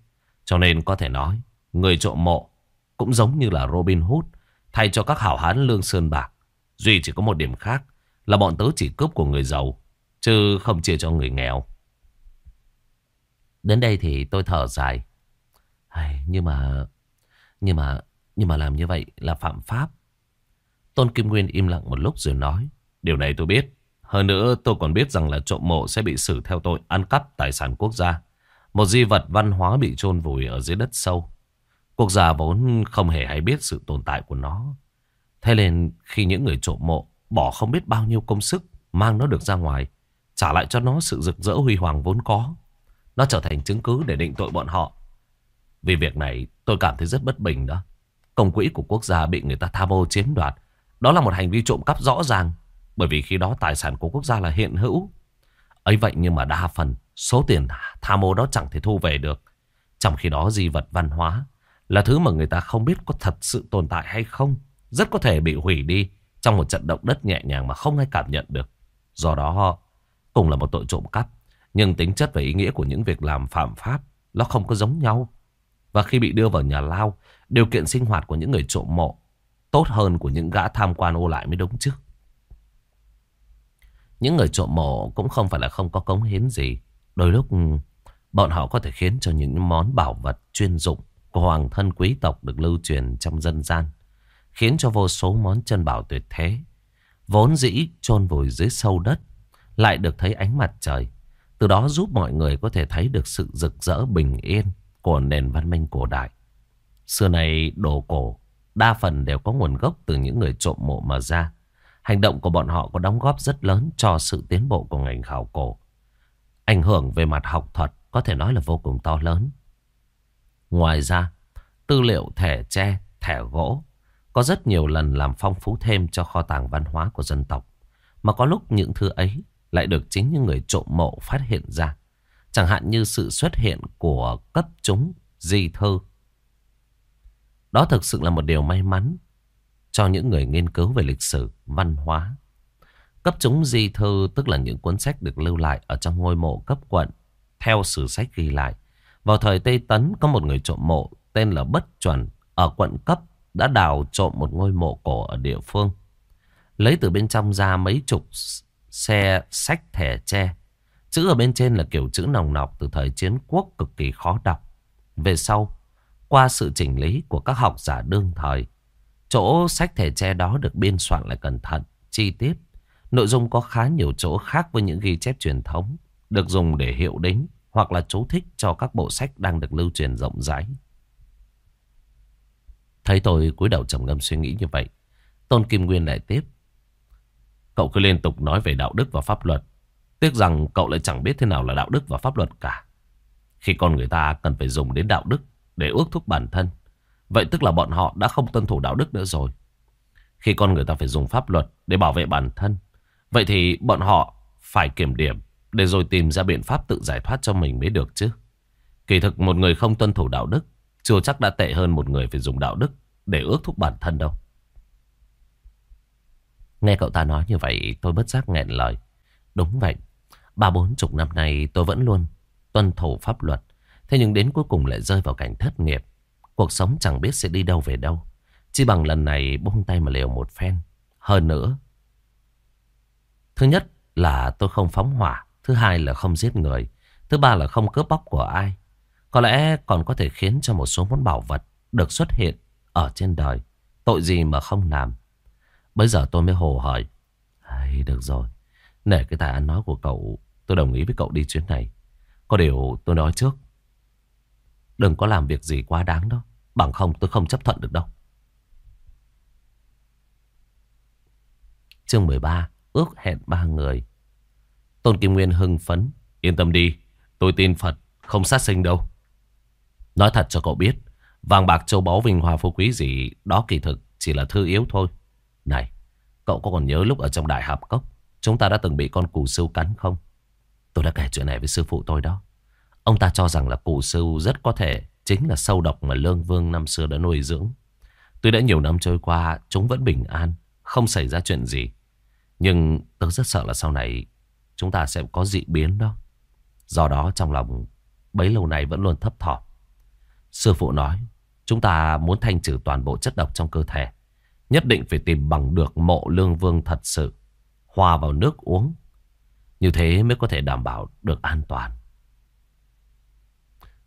Cho nên có thể nói, người trộm mộ cũng giống như là Robin Hood thay cho các hảo hán lương sơn bạc. Duy chỉ có một điểm khác là bọn tớ chỉ cướp của người giàu, chứ không chia cho người nghèo. Đến đây thì tôi thở dài. Ai, nhưng mà, nhưng mà, nhưng mà làm như vậy là phạm pháp. Tôn Kim Nguyên im lặng một lúc rồi nói. Điều này tôi biết. Hơn nữa tôi còn biết rằng là trộm mộ sẽ bị xử theo tội ăn cắp tài sản quốc gia. Một di vật văn hóa bị chôn vùi ở dưới đất sâu. Quốc gia vốn không hề hay biết sự tồn tại của nó. Thế nên khi những người trộm mộ bỏ không biết bao nhiêu công sức mang nó được ra ngoài, trả lại cho nó sự rực rỡ huy hoàng vốn có. Nó trở thành chứng cứ để định tội bọn họ. Vì việc này tôi cảm thấy rất bất bình đó. Công quỹ của quốc gia bị người ta tham ô chiếm đoạt. Đó là một hành vi trộm cắp rõ ràng. Bởi vì khi đó tài sản của quốc gia là hiện hữu. ấy vậy nhưng mà đa phần số tiền tham ô đó chẳng thể thu về được. Trong khi đó di vật văn hóa là thứ mà người ta không biết có thật sự tồn tại hay không. Rất có thể bị hủy đi trong một trận động đất nhẹ nhàng mà không ai cảm nhận được. Do đó họ cùng là một tội trộm cắp. Nhưng tính chất và ý nghĩa của những việc làm phạm pháp nó không có giống nhau. Và khi bị đưa vào nhà lao, điều kiện sinh hoạt của những người trộm mộ tốt hơn của những gã tham quan ô lại mới đúng chứ. Những người trộm mộ cũng không phải là không có cống hiến gì. Đôi lúc ừ, bọn họ có thể khiến cho những món bảo vật chuyên dụng của hoàng thân quý tộc được lưu truyền trong dân gian. Khiến cho vô số món chân bảo tuyệt thế. Vốn dĩ chôn vùi dưới sâu đất. Lại được thấy ánh mặt trời. Từ đó giúp mọi người có thể thấy được sự rực rỡ bình yên của nền văn minh cổ đại. Xưa này đồ cổ, đa phần đều có nguồn gốc từ những người trộm mộ mà ra. Hành động của bọn họ có đóng góp rất lớn cho sự tiến bộ của ngành khảo cổ. Ảnh hưởng về mặt học thuật có thể nói là vô cùng to lớn. Ngoài ra, tư liệu thẻ tre, thẻ gỗ có rất nhiều lần làm phong phú thêm cho kho tàng văn hóa của dân tộc. Mà có lúc những thứ ấy lại được chính những người trộm mộ phát hiện ra. Chẳng hạn như sự xuất hiện của cấp chúng di thư. Đó thực sự là một điều may mắn cho những người nghiên cứu về lịch sử, văn hóa. Cấp chúng di thư tức là những cuốn sách được lưu lại ở trong ngôi mộ cấp quận. Theo sử sách ghi lại, vào thời Tây Tấn có một người trộm mộ tên là Bất Chuẩn ở quận cấp đã đào trộm một ngôi mộ cổ ở địa phương. Lấy từ bên trong ra mấy chục xe sách thẻ tre. Chữ ở bên trên là kiểu chữ nòng nọc từ thời chiến quốc cực kỳ khó đọc. Về sau, qua sự chỉnh lý của các học giả đương thời, chỗ sách thể tre đó được biên soạn lại cẩn thận, chi tiết. Nội dung có khá nhiều chỗ khác với những ghi chép truyền thống, được dùng để hiệu đính hoặc là chú thích cho các bộ sách đang được lưu truyền rộng rãi. Thấy tôi cúi đầu trầm ngâm suy nghĩ như vậy, Tôn Kim Nguyên lại tiếp. Cậu cứ liên tục nói về đạo đức và pháp luật. Tiếc rằng cậu lại chẳng biết thế nào là đạo đức và pháp luật cả. Khi con người ta cần phải dùng đến đạo đức để ước thúc bản thân. Vậy tức là bọn họ đã không tuân thủ đạo đức nữa rồi. Khi con người ta phải dùng pháp luật để bảo vệ bản thân. Vậy thì bọn họ phải kiểm điểm để rồi tìm ra biện pháp tự giải thoát cho mình mới được chứ. Kỳ thực một người không tuân thủ đạo đức, chưa chắc đã tệ hơn một người phải dùng đạo đức để ước thúc bản thân đâu. Nghe cậu ta nói như vậy, tôi bất giác nghẹn lời. Đúng vậy. Ba bốn chục năm nay tôi vẫn luôn tuân thủ pháp luật. Thế nhưng đến cuối cùng lại rơi vào cảnh thất nghiệp. Cuộc sống chẳng biết sẽ đi đâu về đâu. Chỉ bằng lần này buông tay mà liều một phen. Hơn nữa. Thứ nhất là tôi không phóng hỏa. Thứ hai là không giết người. Thứ ba là không cướp bóc của ai. Có lẽ còn có thể khiến cho một số món bảo vật được xuất hiện ở trên đời. Tội gì mà không làm. Bây giờ tôi mới hồ hỏi. Hay, được rồi. Nể cái tài ăn nói của cậu, tôi đồng ý với cậu đi chuyến này. Có điều tôi nói trước. Đừng có làm việc gì quá đáng đó. Bằng không tôi không chấp thuận được đâu. Chương 13. Ước hẹn ba người. Tôn Kim Nguyên hưng phấn. Yên tâm đi. Tôi tin Phật. Không sát sinh đâu. Nói thật cho cậu biết. Vàng bạc châu báu vinh hoa phú quý gì. Đó kỳ thực chỉ là thư yếu thôi. Này. Cậu có còn nhớ lúc ở trong đại hạp cốc. Chúng ta đã từng bị con cù sưu cắn không? Tôi đã kể chuyện này với sư phụ tôi đó. Ông ta cho rằng là cụ sưu rất có thể chính là sâu độc mà Lương Vương năm xưa đã nuôi dưỡng. Tuy đã nhiều năm trôi qua, chúng vẫn bình an, không xảy ra chuyện gì. Nhưng tôi rất sợ là sau này chúng ta sẽ có dị biến đó. Do đó trong lòng bấy lâu nay vẫn luôn thấp thỏm. Sư phụ nói, chúng ta muốn thanh trừ toàn bộ chất độc trong cơ thể. Nhất định phải tìm bằng được mộ lương vương thật sự. Hòa vào nước uống. Như thế mới có thể đảm bảo được an toàn.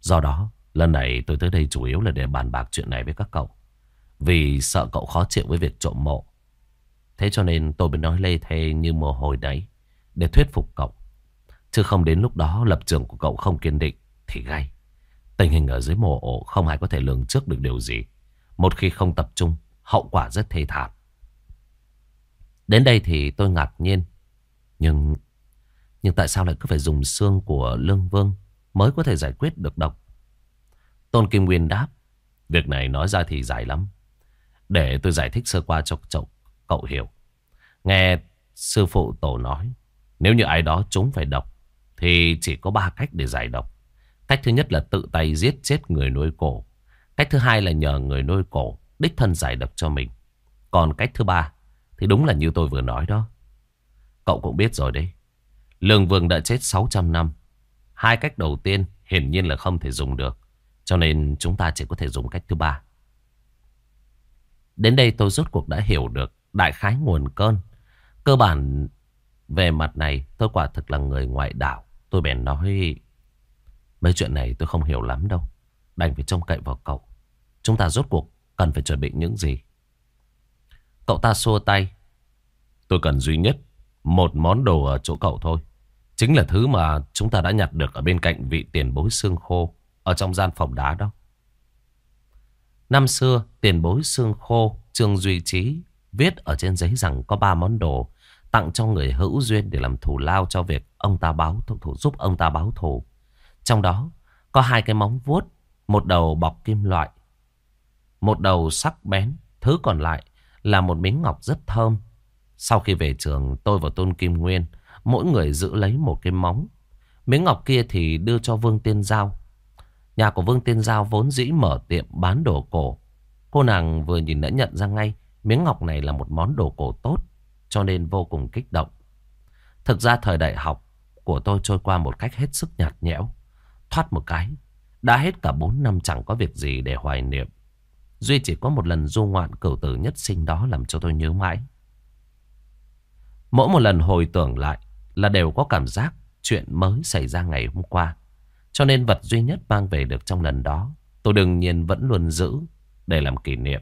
Do đó, lần này tôi tới đây chủ yếu là để bàn bạc chuyện này với các cậu. Vì sợ cậu khó chịu với việc trộm mộ. Thế cho nên tôi mới nói lê thê như mồ hồi đấy. Để thuyết phục cậu. Chứ không đến lúc đó lập trường của cậu không kiên định thì gay. Tình hình ở dưới mồ ổ không ai có thể lường trước được điều gì. Một khi không tập trung, hậu quả rất thê thảm. Đến đây thì tôi ngạc nhiên. Nhưng nhưng tại sao lại cứ phải dùng xương của Lương Vương mới có thể giải quyết được độc? Tôn Kim Nguyên đáp. Việc này nói ra thì dài lắm. Để tôi giải thích sơ qua cho cậu, cậu hiểu. Nghe sư phụ tổ nói. Nếu như ai đó chúng phải độc. Thì chỉ có ba cách để giải độc. Cách thứ nhất là tự tay giết chết người nuôi cổ. Cách thứ hai là nhờ người nuôi cổ đích thân giải độc cho mình. Còn cách thứ ba thì đúng là như tôi vừa nói đó. Cậu cũng biết rồi đấy. Lương Vương đã chết 600 năm. Hai cách đầu tiên hiển nhiên là không thể dùng được. Cho nên chúng ta chỉ có thể dùng cách thứ ba. Đến đây tôi rốt cuộc đã hiểu được đại khái nguồn cơn. Cơ bản về mặt này, tôi quả thực là người ngoại đảo. Tôi bèn nói, mấy chuyện này tôi không hiểu lắm đâu. Đành phải trông cậy vào cậu. Chúng ta rốt cuộc cần phải chuẩn bị những gì. Cậu ta xua tay. Tôi cần duy nhất một món đồ ở chỗ cậu thôi. Chính là thứ mà chúng ta đã nhặt được ở bên cạnh vị tiền bối xương khô ở trong gian phòng đá đó. Năm xưa, tiền bối xương khô, Trương Duy Trí viết ở trên giấy rằng có ba món đồ tặng cho người hữu duyên để làm thù lao cho việc ông ta báo thù, thủ giúp ông ta báo thù. Trong đó có hai cái móng vuốt, một đầu bọc kim loại, một đầu sắc bén, thứ còn lại là một miếng ngọc rất thơm. Sau khi về trường, tôi và Tôn Kim Nguyên, mỗi người giữ lấy một cái móng. Miếng ngọc kia thì đưa cho Vương Tiên Giao. Nhà của Vương Tiên Giao vốn dĩ mở tiệm bán đồ cổ. Cô nàng vừa nhìn đã nhận ra ngay, miếng ngọc này là một món đồ cổ tốt, cho nên vô cùng kích động. Thực ra thời đại học của tôi trôi qua một cách hết sức nhạt nhẽo. Thoát một cái, đã hết cả 4 năm chẳng có việc gì để hoài niệm. Duy chỉ có một lần du ngoạn cửu tử nhất sinh đó làm cho tôi nhớ mãi. Mỗi một lần hồi tưởng lại là đều có cảm giác chuyện mới xảy ra ngày hôm qua. Cho nên vật duy nhất mang về được trong lần đó, tôi đương nhiên vẫn luôn giữ để làm kỷ niệm.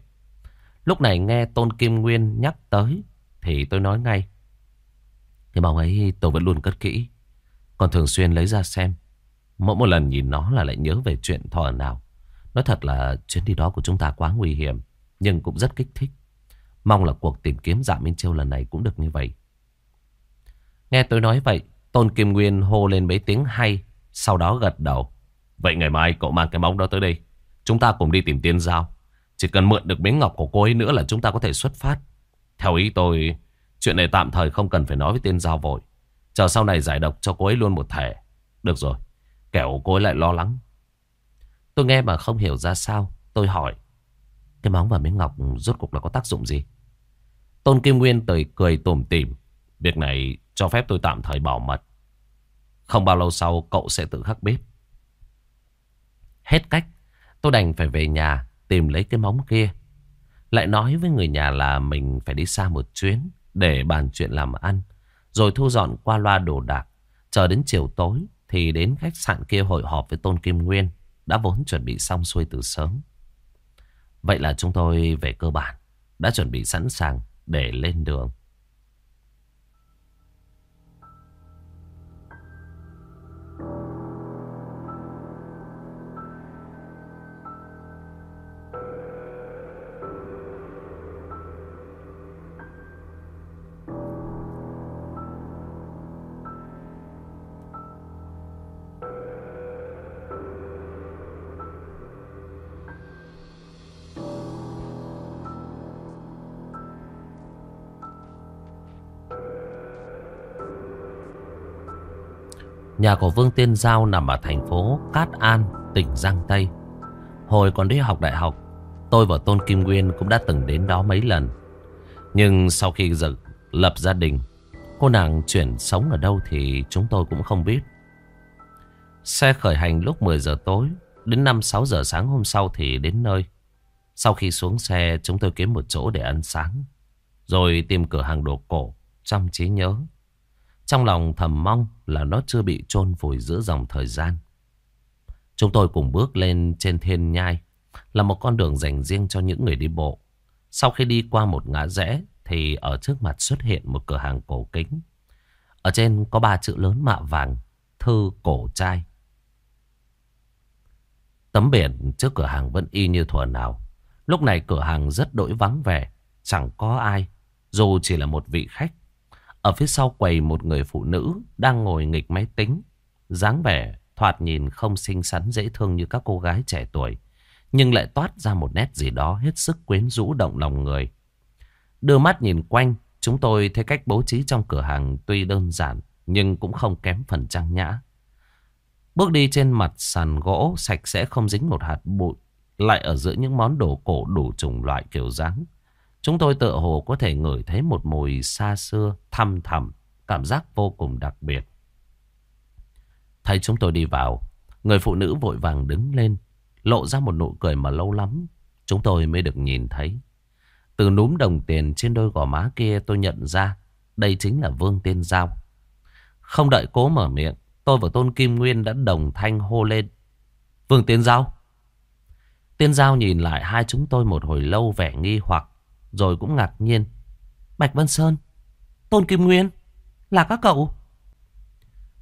Lúc này nghe Tôn Kim Nguyên nhắc tới thì tôi nói ngay. Cái bóng ấy tôi vẫn luôn cất kỹ. Còn thường xuyên lấy ra xem. Mỗi một lần nhìn nó là lại nhớ về chuyện thọ nào. Nói thật là chuyến đi đó của chúng ta quá nguy hiểm. Nhưng cũng rất kích thích. Mong là cuộc tìm kiếm dạ Minh Châu lần này cũng được như vậy. Nghe tôi nói vậy, Tôn Kim Nguyên hô lên mấy tiếng hay, sau đó gật đầu. Vậy ngày mai cậu mang cái móng đó tới đây. Chúng ta cùng đi tìm tiên giao. Chỉ cần mượn được miếng ngọc của cô ấy nữa là chúng ta có thể xuất phát. Theo ý tôi, chuyện này tạm thời không cần phải nói với tiên giao vội. Chờ sau này giải độc cho cô ấy luôn một thể. Được rồi, kẻo cô ấy lại lo lắng. Tôi nghe mà không hiểu ra sao. Tôi hỏi. Cái móng và miếng ngọc rốt cuộc là có tác dụng gì Tôn Kim Nguyên tới cười tủm tỉm Việc này cho phép tôi tạm thời bảo mật. Không bao lâu sau, cậu sẽ tự khắc bếp. Hết cách, Tôi đành phải về nhà Tìm lấy cái móng kia. Lại nói với người nhà là mình phải đi xa một chuyến Để bàn chuyện làm ăn, Rồi thu dọn qua loa đồ đạc. Chờ đến chiều tối Thì đến khách sạn kia hội họp với Tôn Kim Nguyên, Đã vốn chuẩn bị xong xuôi từ sớm. Vậy là chúng tôi về cơ bản, Đã chuẩn bị sẵn sàng để lên đường. Nhà của Vương Tiên Giao nằm ở thành phố Cát An, tỉnh Giang Tây. Hồi còn đi học đại học, tôi và Tôn Kim Nguyên cũng đã từng đến đó mấy lần. Nhưng sau khi giờ lập gia đình, cô nàng chuyển sống ở đâu thì chúng tôi cũng không biết. Xe khởi hành lúc 10 giờ tối, đến 5-6 giờ sáng hôm sau thì đến nơi. Sau khi xuống xe, chúng tôi kiếm một chỗ để ăn sáng. Rồi tìm cửa hàng đồ cổ trong trí nhớ. Trong lòng thầm mong là nó chưa bị chôn vùi giữa dòng thời gian. Chúng tôi cùng bước lên trên thiên nhai là một con đường dành riêng cho những người đi bộ. Sau khi đi qua một ngã rẽ thì ở trước mặt xuất hiện một cửa hàng cổ kính. Ở trên có ba chữ lớn mạ vàng, thư cổ trai. Tấm biển trước cửa hàng vẫn y như thuở nào. Lúc này cửa hàng rất đổi vắng vẻ, chẳng có ai, dù chỉ là một vị khách. Ở phía sau quầy một người phụ nữ đang ngồi nghịch máy tính. dáng vẻ thoạt nhìn không xinh xắn dễ thương như các cô gái trẻ tuổi. Nhưng lại toát ra một nét gì đó hết sức quyến rũ động lòng người. Đưa mắt nhìn quanh, chúng tôi thấy cách bố trí trong cửa hàng tuy đơn giản nhưng cũng không kém phần trang nhã. Bước đi trên mặt sàn gỗ sạch sẽ không dính một hạt bụi, lại ở giữa những món đồ cổ đủ chủng loại kiểu dáng. Chúng tôi tựa hồ có thể ngửi thấy một mùi xa xưa, thăm thầm, cảm giác vô cùng đặc biệt. Thấy chúng tôi đi vào, người phụ nữ vội vàng đứng lên, lộ ra một nụ cười mà lâu lắm, chúng tôi mới được nhìn thấy. Từ núm đồng tiền trên đôi gò má kia tôi nhận ra, đây chính là Vương Tiên Giao. Không đợi cố mở miệng, tôi và Tôn Kim Nguyên đã đồng thanh hô lên. Vương Tiên Giao! Tiên Giao nhìn lại hai chúng tôi một hồi lâu vẻ nghi hoặc. Rồi cũng ngạc nhiên. Bạch Vân Sơn, Tôn Kim Nguyên, Là các cậu?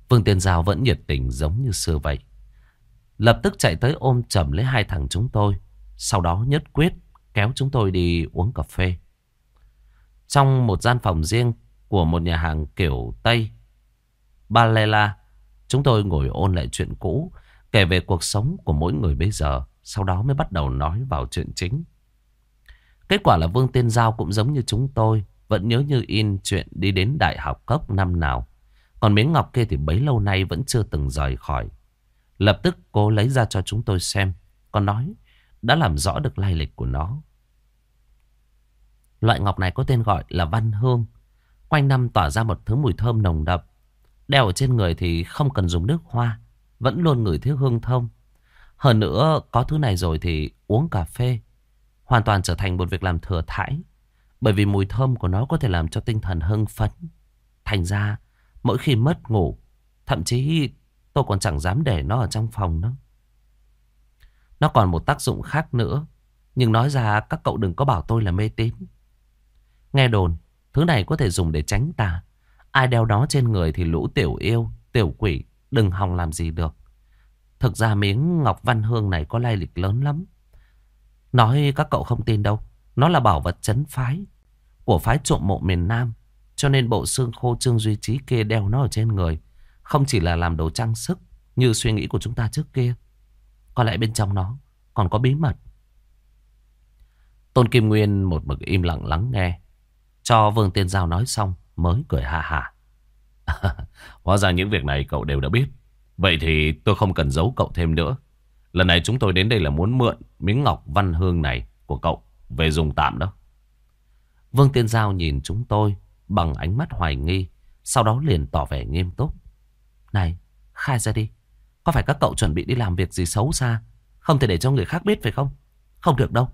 Vương Tiên Giao vẫn nhiệt tình giống như xưa vậy. Lập tức chạy tới ôm chầm lấy hai thằng chúng tôi, Sau đó nhất quyết kéo chúng tôi đi uống cà phê. Trong một gian phòng riêng của một nhà hàng kiểu Tây Balela Chúng tôi ngồi ôn lại chuyện cũ, Kể về cuộc sống của mỗi người bây giờ, Sau đó mới bắt đầu nói vào chuyện chính. Kết quả là Vương Tiên Giao cũng giống như chúng tôi. Vẫn nhớ như in chuyện đi đến Đại học Cốc năm nào. Còn miếng ngọc kia thì bấy lâu nay vẫn chưa từng rời khỏi. Lập tức cô lấy ra cho chúng tôi xem. Còn nói, đã làm rõ được lai lịch của nó. Loại ngọc này có tên gọi là văn hương. Quanh năm tỏa ra một thứ mùi thơm nồng đậm. Đeo ở trên người thì không cần dùng nước hoa. Vẫn luôn ngửi thấy hương thơm. Hơn nữa, có thứ này rồi thì uống cà phê Hoàn toàn trở thành một việc làm thừa thãi. Bởi vì mùi thơm của nó có thể làm cho tinh thần hưng phấn. Thành ra, mỗi khi mất ngủ, thậm chí tôi còn chẳng dám để nó ở trong phòng nữa. Nó còn một tác dụng khác nữa. Nhưng nói ra các cậu đừng có bảo tôi là mê tín. Nghe đồn, thứ này có thể dùng để tránh tà. Ai đeo đó trên người thì lũ tiểu yêu, tiểu quỷ, đừng hòng làm gì được. Thực ra miếng ngọc văn hương này có lai lịch lớn lắm. Nói các cậu không tin đâu. Nó là bảo vật chấn phái của phái trộm mộ miền Nam. Cho nên bộ xương khô Trương Duy Trí kia đeo nó ở trên người. Không chỉ là làm đồ trang sức như suy nghĩ của chúng ta trước kia. Có lẽ bên trong nó còn có bí mật. Tôn Kim Nguyên một mực im lặng lắng nghe. Cho Vương Tiên Giao nói xong mới cười ha ha. Hóa ra những việc này cậu đều đã biết. Vậy thì tôi không cần giấu cậu thêm nữa. Lần này chúng tôi đến đây là muốn mượn miếng ngọc văn hương này của cậu về dùng tạm đó. Vương Tiên Giao nhìn chúng tôi bằng ánh mắt hoài nghi. Sau đó liền tỏ vẻ nghiêm túc. Này, khai ra đi. Có phải các cậu chuẩn bị đi làm việc gì xấu xa? Không thể để cho người khác biết phải không? Không được đâu.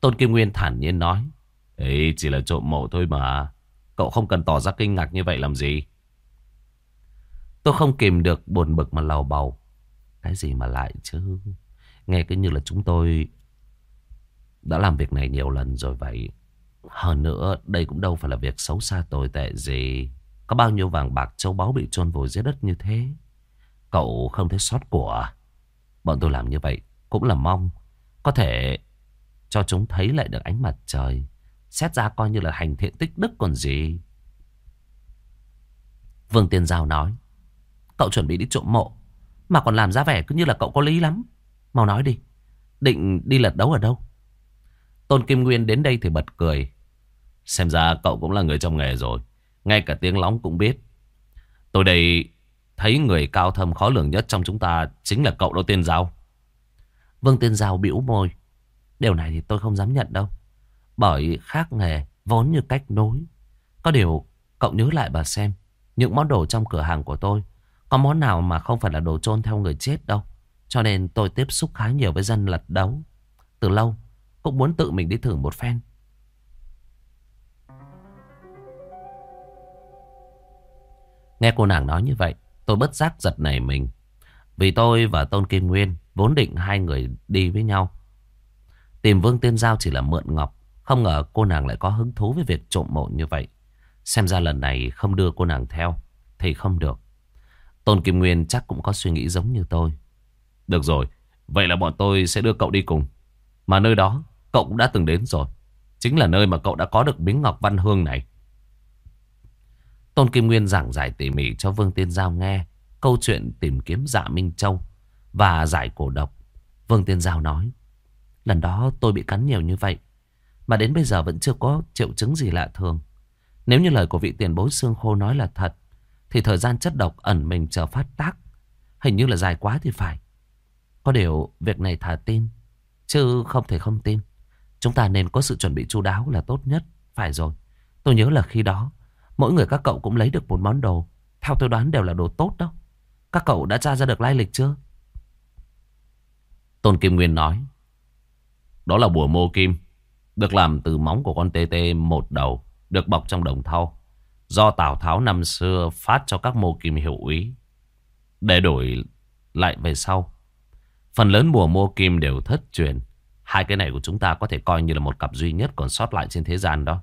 Tôn Kim Nguyên thản nhiên nói. Ấy chỉ là trộm mộ thôi mà. Cậu không cần tỏ ra kinh ngạc như vậy làm gì. Tôi không kìm được buồn bực mà lầu bầu. Cái gì mà lại chứ? Nghe cứ như là chúng tôi đã làm việc này nhiều lần rồi vậy. Hơn nữa, đây cũng đâu phải là việc xấu xa tồi tệ gì. Có bao nhiêu vàng bạc châu báu bị chôn vùi dưới đất như thế. Cậu không thấy sót của Bọn tôi làm như vậy cũng là mong có thể cho chúng thấy lại được ánh mặt trời. Xét ra coi như là hành thiện tích đức còn gì. Vương Tiên Giao nói. Cậu chuẩn bị đi trộm mộ. Mà còn làm ra vẻ cứ như là cậu có lý lắm. Mau nói đi. Định đi lật đấu ở đâu? Tôn Kim Nguyên đến đây thì bật cười. Xem ra cậu cũng là người trong nghề rồi. Ngay cả tiếng lóng cũng biết. Tôi đây thấy người cao thâm khó lường nhất trong chúng ta chính là cậu đó Tiên Giao. Vương Tiên Giao bĩu môi. Điều này thì tôi không dám nhận đâu. Bởi khác nghề, vốn như cách nối. Có điều, cậu nhớ lại bà xem. Những món đồ trong cửa hàng của tôi, có món nào mà không phải là đồ chôn theo người chết đâu. Cho nên tôi tiếp xúc khá nhiều với dân lật đấu. Từ lâu, cũng muốn tự mình đi thử một phen. Nghe cô nàng nói như vậy, tôi bất giác giật nảy mình. Vì tôi và Tôn Kim Nguyên vốn định hai người đi với nhau. Tìm Vương Tiên Giao chỉ là mượn ngọc. Không ngờ cô nàng lại có hứng thú với việc trộm mộ như vậy. Xem ra lần này không đưa cô nàng theo thì không được. Tôn Kim Nguyên chắc cũng có suy nghĩ giống như tôi. Được rồi, vậy là bọn tôi sẽ đưa cậu đi cùng. Mà nơi đó cậu cũng đã từng đến rồi. Chính là nơi mà cậu đã có được miếng ngọc văn hương này. Tôn Kim Nguyên giảng giải tỉ mỉ cho Vương Tiên Giao nghe câu chuyện tìm kiếm dạ Minh Châu và giải cổ độc. Vương Tiên Giao nói, lần đó tôi bị cắn nhiều như vậy, mà đến bây giờ vẫn chưa có triệu chứng gì lạ thường. Nếu như lời của vị tiền bối xương khô nói là thật, thì thời gian chất độc ẩn mình chờ phát tác. Hình như là dài quá thì phải. Có điều việc này thả tin, chứ không thể không tin. Chúng ta nên có sự chuẩn bị chu đáo là tốt nhất. Phải rồi, tôi nhớ là khi đó, mỗi người các cậu cũng lấy được một món đồ. Theo tôi đoán đều là đồ tốt đó Các cậu đã tra ra được lai lịch chưa? Tôn Kim Nguyên nói. Đó là bùa mô kim. Được làm từ móng của con tê tê một đầu. Được bọc trong đồng thau. Do Tào Tháo năm xưa phát cho các mô kim hiệu úy. Để đổi lại về sau. Phần lớn bùa mô kim đều thất truyền. Hai cái này của chúng ta có thể coi như là một cặp duy nhất còn sót lại trên thế gian đó.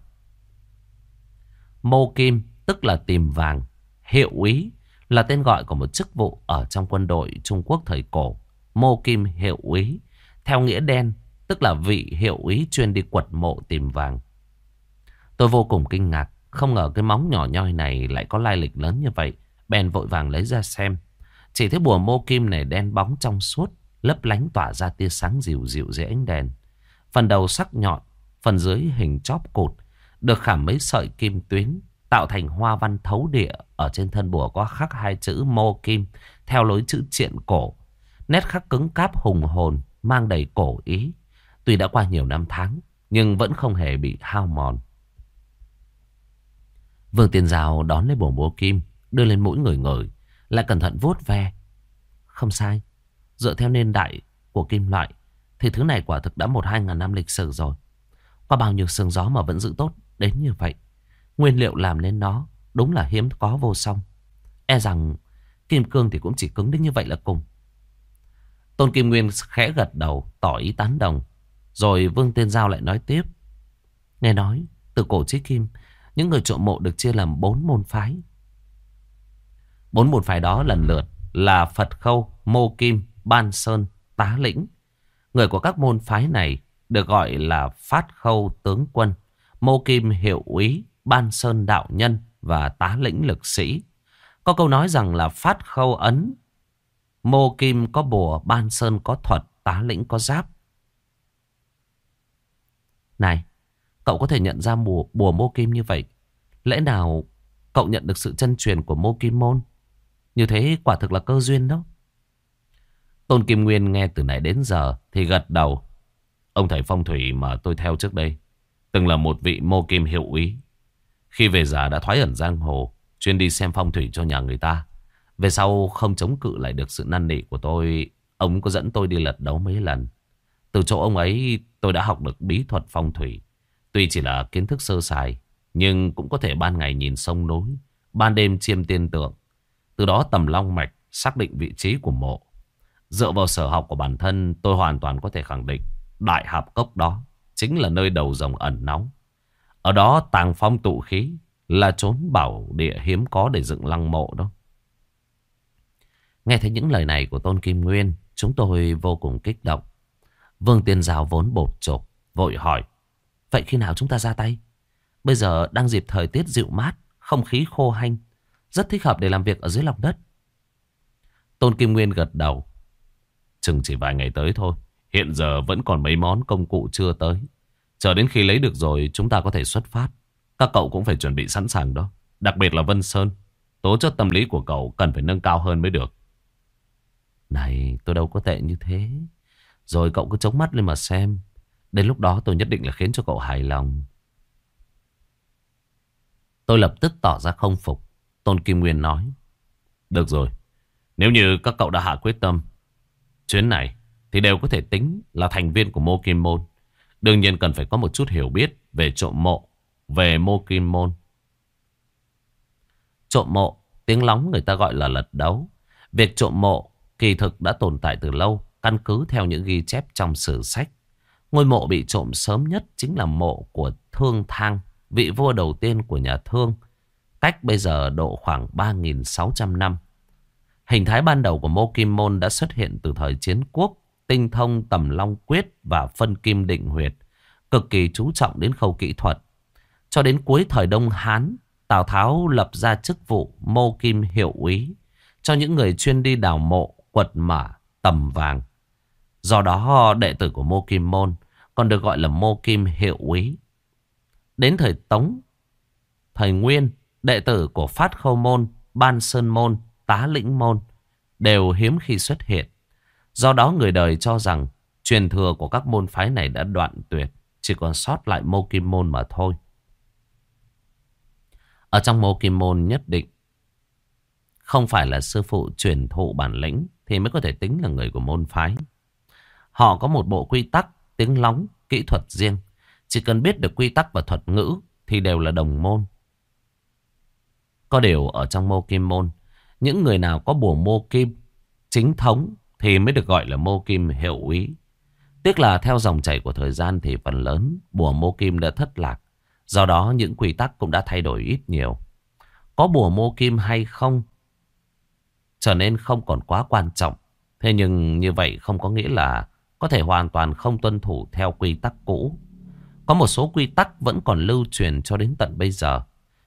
Mô kim tức là tìm vàng. Hiệu úy là tên gọi của một chức vụ ở trong quân đội Trung Quốc thời cổ. Mô kim hiệu úy. Theo nghĩa đen, tức là vị hiệu úy chuyên đi quật mộ tìm vàng. Tôi vô cùng kinh ngạc. Không ngờ cái móng nhỏ nhoi này lại có lai lịch lớn như vậy. Bèn vội vàng lấy ra xem. Chỉ thấy bùa mô kim này đen bóng trong suốt. Lấp lánh tỏa ra tia sáng dịu dịu dưới ánh đèn. Phần đầu sắc nhọn. Phần dưới hình chóp cột. Được khảm mấy sợi kim tuyến. Tạo thành hoa văn thấu địa. Ở trên thân bùa có khắc hai chữ mô kim. Theo lối chữ triện cổ. Nét khắc cứng cáp hùng hồn. Mang đầy cổ ý. Tuy đã qua nhiều năm tháng. Nhưng vẫn không hề bị hao mòn. Vương Tiền Giao đón lấy bổ bố kim, đưa lên mũi người ngửi, lại cẩn thận vuốt ve. Không sai, dựa theo niên đại của kim loại, thì thứ này quả thực đã một hai ngàn năm lịch sử rồi. qua bao nhiêu sương gió mà vẫn giữ tốt đến như vậy. Nguyên liệu làm nên nó đúng là hiếm có vô song. E rằng kim cương thì cũng chỉ cứng đến như vậy là cùng. Tôn Kim Nguyên khẽ gật đầu, tỏ ý tán đồng. Rồi Vương Tiên Giao lại nói tiếp. Nghe nói, từ cổ chí kim, những người trộm mộ được chia làm bốn môn phái. Bốn môn phái đó lần lượt là Phật Khâu, Mô Kim, Ban Sơn, Tá Lĩnh. Người của các môn phái này được gọi là Phát Khâu Tướng Quân, Mô Kim Hiệu Úy, Ban Sơn Đạo Nhân và Tá Lĩnh Lực Sĩ. Có câu nói rằng là Phát Khâu Ấn, Mô Kim có bùa, Ban Sơn có thuật, Tá Lĩnh có giáp. Này, Cậu có thể nhận ra bùa, bùa mô kim như vậy. Lẽ nào cậu nhận được sự chân truyền của mô kim môn? Như thế quả thực là cơ duyên đó. Tôn Kim Nguyên nghe từ nãy đến giờ thì gật đầu. Ông thầy phong thủy mà tôi theo trước đây Từng là một vị mô kim hiệu úy Khi về già đã thoái ẩn giang hồ Chuyên đi xem phong thủy cho nhà người ta Về sau không chống cự lại được sự năn nỉ của tôi Ông có dẫn tôi đi lật đấu mấy lần Từ chỗ ông ấy tôi đã học được bí thuật phong thủy Tuy chỉ là kiến thức sơ sài, Nhưng cũng có thể ban ngày nhìn sông núi, Ban đêm chiêm tiên tượng. Từ đó tầm long mạch xác định vị trí của mộ. Dựa vào sở học của bản thân, Tôi hoàn toàn có thể khẳng định Đại hạp cốc đó Chính là nơi đầu rồng ẩn nóng. Ở đó tàng phong tụ khí Là trốn bảo địa hiếm có để dựng lăng mộ đó. Nghe thấy những lời này của Tôn Kim Nguyên, Chúng tôi vô cùng kích động. Vương Tiên Giao vốn bột chộp Vội hỏi Vậy khi nào chúng ta ra tay? Bây giờ đang dịp thời tiết dịu mát, Không khí khô hanh. Rất thích hợp để làm việc ở dưới lòng đất. Tôn Kim Nguyên gật đầu. Chừng chỉ vài ngày tới thôi, Hiện giờ vẫn còn mấy món công cụ chưa tới. Chờ đến khi lấy được rồi, Chúng ta có thể xuất phát. Các cậu cũng phải chuẩn bị sẵn sàng đó. Đặc biệt là Vân Sơn, Tố chất tâm lý của cậu cần phải nâng cao hơn mới được. Này, tôi đâu có tệ như thế. Rồi cậu cứ chống mắt lên mà xem. Đến lúc đó tôi nhất định là khiến cho cậu hài lòng Tôi lập tức tỏ ra không phục Tôn Kim Nguyên nói Được rồi Nếu như các cậu đã hạ quyết tâm Chuyến này thì đều có thể tính là thành viên của Mô Kim Môn. Đương nhiên cần phải có một chút hiểu biết về trộm mộ, về Mô Kim Môn. Trộm mộ, tiếng lóng người ta gọi là lật đấu. Việc trộm mộ kỳ thực đã tồn tại từ lâu, căn cứ theo những ghi chép trong sử sách. Ngôi mộ bị trộm sớm nhất chính là mộ của Thương Thang, vị vua đầu tiên của nhà Thương, cách bây giờ độ khoảng 3.600 năm. Hình thái ban đầu của Mô Kim Môn đã xuất hiện từ thời chiến quốc, tinh thông tầm long quyết và phân kim định huyệt, cực kỳ chú trọng đến khâu kỹ thuật. Cho đến cuối thời Đông Hán, Tào Tháo lập ra chức vụ Mô Kim Hiệu úy cho những người chuyên đi đào mộ, quật mả, tầm vàng. Do đó đệ tử của Mô Kim Môn còn được gọi là Mô Kim Hiệu úy. Đến thời Tống, thời Nguyên, đệ tử của Phát Khâu Môn, Ban Sơn Môn, Tá Lĩnh Môn đều hiếm khi xuất hiện. Do đó người đời cho rằng truyền thừa của các môn phái này đã đoạn tuyệt, chỉ còn sót lại mô kim môn mà thôi. Ở trong mô kim môn nhất định, không phải là sư phụ truyền thụ bản lĩnh thì mới có thể tính là người của môn phái. Họ có một bộ quy tắc, tiếng lóng, kỹ thuật riêng. Chỉ cần biết được quy tắc và thuật ngữ thì đều là đồng môn. Có điều ở trong mô kim môn, những người nào có bùa mô kim, chính thống thì mới được gọi là mô kim hiệu úy. Tiếc là theo dòng chảy của thời gian thì phần lớn bùa mô kim đã thất lạc. Do đó những quy tắc cũng đã thay đổi ít nhiều. Có bùa mô kim hay không trở nên không còn quá quan trọng. Thế nhưng như vậy không có nghĩa là có thể hoàn toàn không tuân thủ theo quy tắc cũ. Có một số quy tắc vẫn còn lưu truyền cho đến tận bây giờ.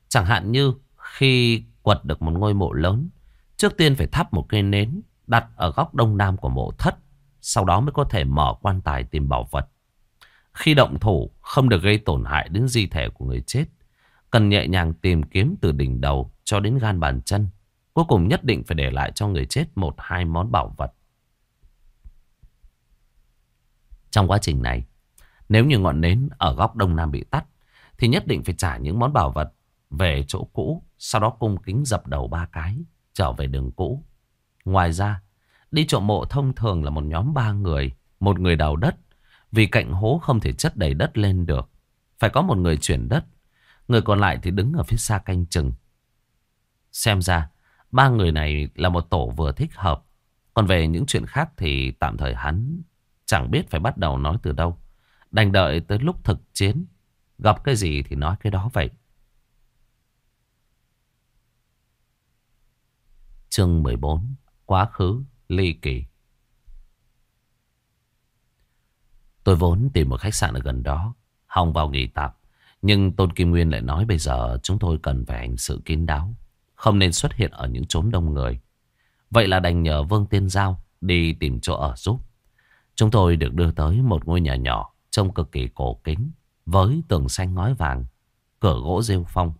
Chẳng hạn như khi quật được một ngôi mộ lớn, trước tiên phải thắp một cây nến đặt ở góc đông nam của mộ thất. Sau đó mới có thể mở quan tài tìm bảo vật. Khi động thủ không được gây tổn hại đến di thể của người chết. Cần nhẹ nhàng tìm kiếm từ đỉnh đầu cho đến gan bàn chân. Cuối cùng nhất định phải để lại cho người chết một hai món bảo vật. Trong quá trình này, nếu như ngọn nến ở góc đông nam bị tắt, thì nhất định phải trả những món bảo vật về chỗ cũ, sau đó cung kính dập đầu ba cái, trở về đường cũ. Ngoài ra, đi trộm mộ thông thường là một nhóm ba người, một người đào đất, vì cạnh hố không thể chất đầy đất lên được. Phải có một người chuyển đất, người còn lại thì đứng ở phía xa canh chừng. Xem ra, ba người này là một tổ vừa thích hợp. Còn về những chuyện khác thì tạm thời hắn chẳng biết phải bắt đầu nói từ đâu. Đành đợi tới lúc thực chiến, gặp cái gì thì nói cái đó vậy. Chương 14 Quá khứ ly kỳ. Tôi vốn tìm một khách sạn ở gần đó Hòng vào nghỉ tạm. Nhưng Tôn Kim Nguyên lại nói bây giờ Chúng tôi cần phải hành sự kín đáo. Không nên xuất hiện ở những chốn đông người. Vậy là đành nhờ Vương Tiên Giao Đi tìm chỗ ở giúp. Chúng tôi được đưa tới một ngôi nhà nhỏ Trông cực kỳ cổ kính Với tường xanh ngói vàng Cửa gỗ rêu phong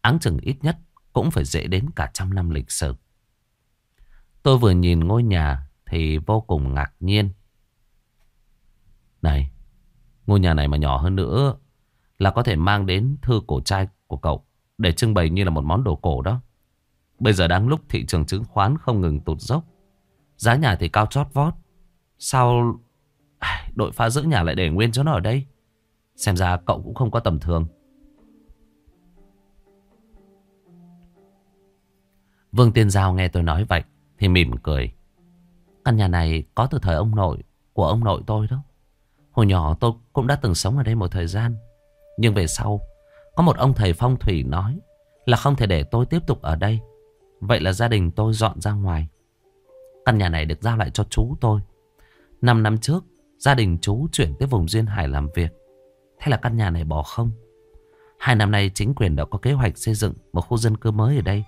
Áng chừng ít nhất cũng phải dễ đến cả trăm năm lịch sử Tôi vừa nhìn ngôi nhà thì vô cùng ngạc nhiên. Này, Ngôi nhà này mà nhỏ hơn nữa là có thể mang đến thư cổ trai của cậu để trưng bày như là một món đồ cổ đó. Bây giờ đang lúc thị trường chứng khoán không ngừng tụt dốc. Giá nhà thì cao chót vót. Sao đội phá giữ nhà lại để nguyên cho nó ở đây? Xem ra cậu cũng không có tầm thường. Vương Tiên Giao nghe tôi nói vậy thì mỉm cười. Căn nhà này có từ thời ông nội của ông nội tôi đó. Hồi nhỏ tôi cũng đã từng sống ở đây một thời gian. Nhưng về sau, có một ông thầy phong thủy nói là không thể để tôi tiếp tục ở đây. Vậy là gia đình tôi dọn ra ngoài. Căn nhà này được giao lại cho chú tôi. Năm năm trước, gia đình chú chuyển tới vùng Duyên Hải làm việc. Thế là căn nhà này bỏ không. Hai năm nay chính quyền đã có kế hoạch xây dựng một khu dân cư mới ở đây.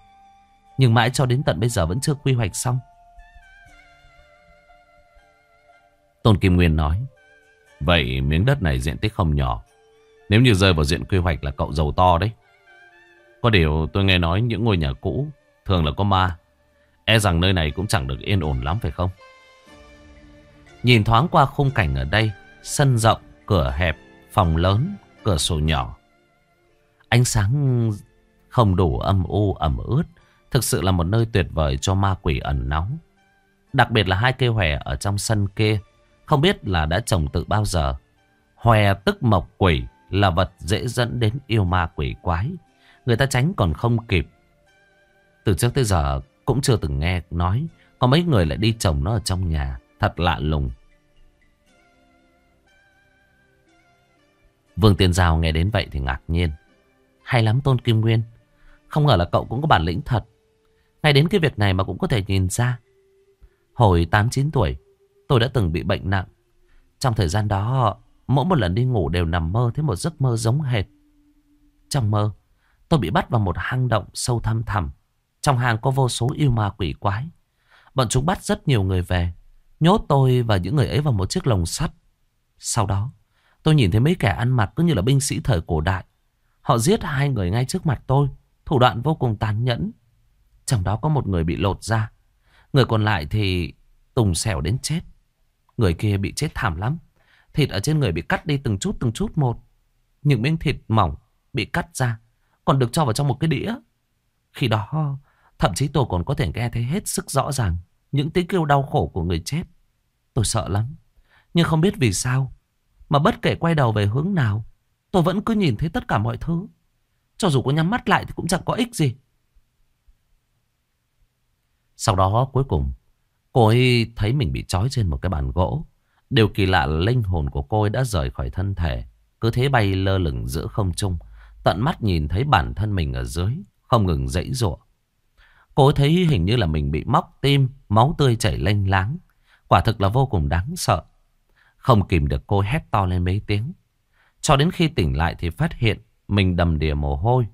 Nhưng mãi cho đến tận bây giờ vẫn chưa quy hoạch xong. Tôn Kim Nguyên nói. Vậy miếng đất này diện tích không nhỏ. Nếu như rơi vào diện quy hoạch là cậu giàu to đấy. Có điều tôi nghe nói những ngôi nhà cũ thường là có ma. E rằng nơi này cũng chẳng được yên ổn lắm phải không? Nhìn thoáng qua khung cảnh ở đây, sân rộng, cửa hẹp, phòng lớn, cửa sổ nhỏ. Ánh sáng không đủ âm u ẩm ướt, thực sự là một nơi tuyệt vời cho ma quỷ ẩn nóng Đặc biệt là hai cây hòe ở trong sân kia, không biết là đã trồng từ bao giờ. Hòe tức mộc quỷ là vật dễ dẫn đến yêu ma quỷ quái. Người ta tránh còn không kịp. Từ trước tới giờ cũng chưa từng nghe nói có mấy người lại đi trồng nó ở trong nhà. Thật lạ lùng. Vương Tiên Giao nghe đến vậy thì ngạc nhiên. Hay lắm Tôn Kim Nguyên. Không ngờ là cậu cũng có bản lĩnh thật. Ngay đến cái việc này mà cũng có thể nhìn ra. Hồi 8-9 tuổi, tôi đã từng bị bệnh nặng. Trong thời gian đó, mỗi một lần đi ngủ đều nằm mơ thấy một giấc mơ giống hệt. Trong mơ, tôi bị bắt vào một hang động sâu thăm thẳm. Trong hang có vô số yêu ma quỷ quái. Bọn chúng bắt rất nhiều người về. Nhốt tôi và những người ấy vào một chiếc lồng sắt. Sau đó, tôi nhìn thấy mấy kẻ ăn mặc cứ như là binh sĩ thời cổ đại. Họ giết hai người ngay trước mặt tôi. Thủ đoạn vô cùng tàn nhẫn. Trong đó có một người bị lột ra. Người còn lại thì tùng xẻo đến chết. Người kia bị chết thảm lắm. Thịt ở trên người bị cắt đi từng chút từng chút một. Những miếng thịt mỏng bị cắt ra. Còn được cho vào trong một cái đĩa. Khi đó thậm chí tôi còn có thể nghe thấy hết sức rõ ràng. Những tiếng kêu đau khổ của người chết. Tôi sợ lắm. Nhưng không biết vì sao. Mà bất kể quay đầu về hướng nào. Tôi vẫn cứ nhìn thấy tất cả mọi thứ. Cho dù có nhắm mắt lại thì cũng chẳng có ích gì. Sau đó cuối cùng, Cô ấy thấy mình bị trói trên một cái bàn gỗ. Điều kỳ lạ là linh hồn của cô ấy đã rời khỏi thân thể. Cứ thế bay lơ lửng giữa không trung. Tận mắt nhìn thấy bản thân mình ở dưới. Không ngừng dãy ruộng. Cô ấy thấy hình như là mình bị móc tim. Máu tươi chảy lênh láng. Quả thực là vô cùng đáng sợ. Không kìm được cô hét to lên mấy tiếng. Cho đến khi tỉnh lại thì phát hiện mình đầm đìa mồ hôi.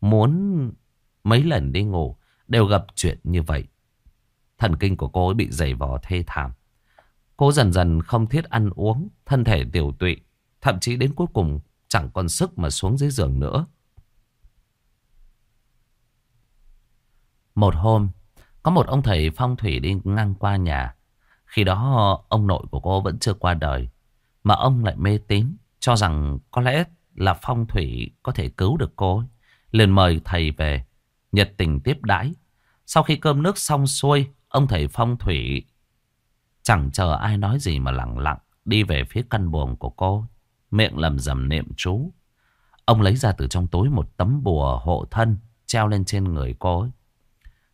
Muốn mấy lần đi ngủ đều gặp chuyện như vậy. Thần kinh của cô ấy bị dày vò thê thảm. Cô dần dần không thiết ăn uống, thân thể tiểu tụy, thậm chí đến cuối cùng chẳng còn sức mà xuống dưới giường nữa. Một hôm, có một ông thầy phong thủy đi ngang qua nhà. Khi đó ông nội của cô vẫn chưa qua đời, mà ông lại mê tín, cho rằng có lẽ là phong thủy có thể cứu được cô. liền mời thầy về, nhiệt tình tiếp đãi. Sau khi cơm nước xong xuôi, Ông thầy phong thủy chẳng chờ ai nói gì mà lặng lặng đi về phía căn buồng của cô. Miệng lầm rầm niệm chú. Ông lấy ra từ trong túi một tấm bùa hộ thân treo lên trên người cô ấy.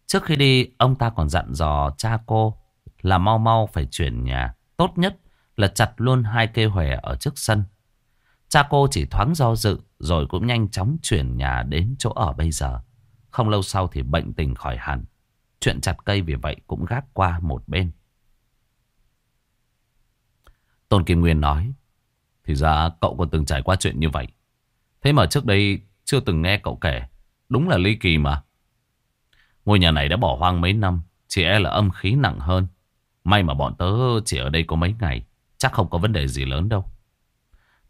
Trước khi đi, ông ta còn dặn dò cha cô là mau mau phải chuyển nhà. Tốt nhất là chặt luôn hai cây hòe ở trước sân. Cha cô chỉ thoáng do dự rồi cũng nhanh chóng chuyển nhà đến chỗ ở bây giờ. Không lâu sau thì bệnh tình khỏi hẳn. Chuyện chặt cây vì vậy cũng gác qua một bên. Tôn Kim Nguyên nói. Thì ra cậu còn từng trải qua chuyện như vậy. Thế mà trước đây chưa từng nghe cậu kể. Đúng là ly kỳ mà. Ngôi nhà này đã bỏ hoang mấy năm. Chỉ e là âm khí nặng hơn. May mà bọn tớ chỉ ở đây có mấy ngày. Chắc không có vấn đề gì lớn đâu.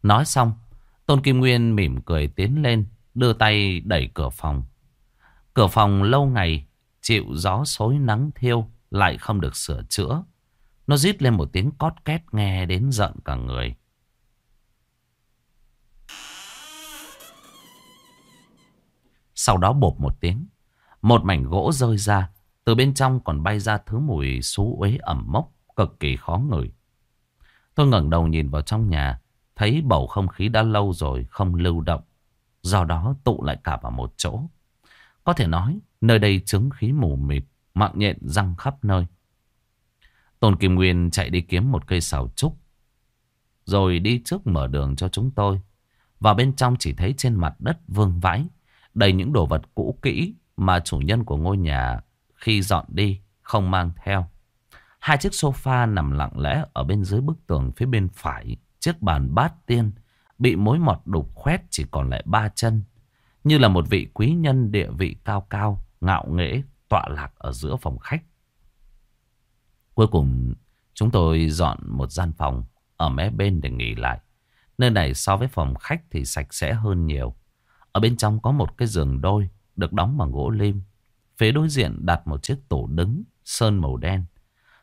Nói xong, Tôn Kim Nguyên mỉm cười tiến lên, đưa tay đẩy cửa phòng. Cửa phòng lâu ngày, chịu gió xối nắng thiêu, lại không được sửa chữa. Nó rít lên một tiếng cót két nghe đến giận cả người. Sau đó bột một tiếng, một mảnh gỗ rơi ra, từ bên trong còn bay ra thứ mùi xú uế ẩm mốc. Cực kỳ khó ngửi. Tôi ngẩng đầu nhìn vào trong nhà. Thấy bầu không khí đã lâu rồi không lưu động. Do đó tụ lại cả vào một chỗ. Có thể nói, nơi đây chứng khí mù mịt. Mạng nhện răng khắp nơi. Tôn Kim Nguyên chạy đi kiếm một cây xào trúc. Rồi đi trước mở đường cho chúng tôi. Vào bên trong chỉ thấy trên mặt đất vương vãi. Đầy những đồ vật cũ kỹ mà chủ nhân của ngôi nhà khi dọn đi không mang theo. Hai chiếc sofa nằm lặng lẽ ở bên dưới bức tường phía bên phải. Chiếc bàn bát tiên bị mối mọt đục khoét chỉ còn lại ba chân. Như là một vị quý nhân địa vị cao cao, ngạo nghễ, tọa lạc ở giữa phòng khách. Cuối cùng chúng tôi dọn một gian phòng ở mé bên để nghỉ lại. Nơi này so với phòng khách thì sạch sẽ hơn nhiều. Ở bên trong có một cái giường đôi được đóng bằng gỗ lim. Phía đối diện đặt một chiếc tủ đứng, sơn màu đen.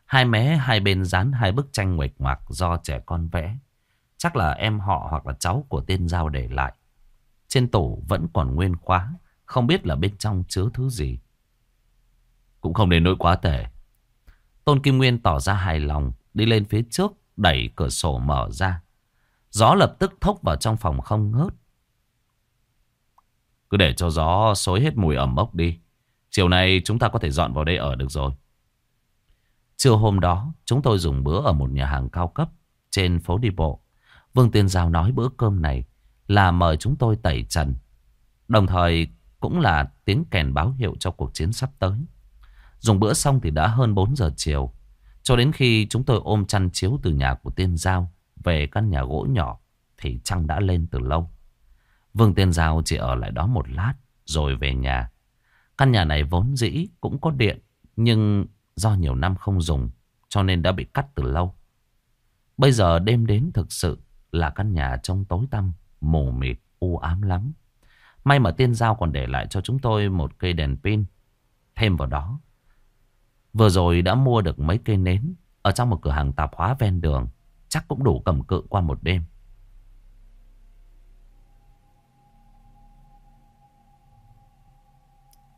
Hai mé, hai bên dán hai bức tranh nguệch ngoạc do trẻ con vẽ. Chắc là em họ hoặc là cháu của tên giao để lại. Trên tủ vẫn còn nguyên khóa. Không biết là bên trong chứa thứ gì. Cũng không đến nỗi quá tệ. Tôn Kim Nguyên tỏ ra hài lòng. Đi lên phía trước, đẩy cửa sổ mở ra. Gió lập tức thốc vào trong phòng không ngớt. Cứ để cho gió xối hết mùi ẩm mốc đi. Chiều nay chúng ta có thể dọn vào đây ở được rồi. Trưa hôm đó, chúng tôi dùng bữa ở một nhà hàng cao cấp trên phố đi bộ. Vương Tiên Giao nói bữa cơm này là mời chúng tôi tẩy trần. Đồng thời cũng là tiếng kèn báo hiệu cho cuộc chiến sắp tới. Dùng bữa xong thì đã hơn 4 giờ chiều. Cho đến khi chúng tôi ôm chăn chiếu từ nhà của Tiên Giao về căn nhà gỗ nhỏ thì trăng đã lên từ lâu. Vương Tiên Giao chỉ ở lại đó một lát rồi về nhà. Căn nhà này vốn dĩ cũng có điện nhưng do nhiều năm không dùng cho nên đã bị cắt từ lâu. Bây giờ đêm đến thực sự là căn nhà trong tối tăm, mù mịt, u ám lắm. May mà Tiên Giao còn để lại cho chúng tôi một cây đèn pin. Thêm vào đó, vừa rồi đã mua được mấy cây nến ở trong một cửa hàng tạp hóa ven đường. Chắc cũng đủ cầm cự qua một đêm.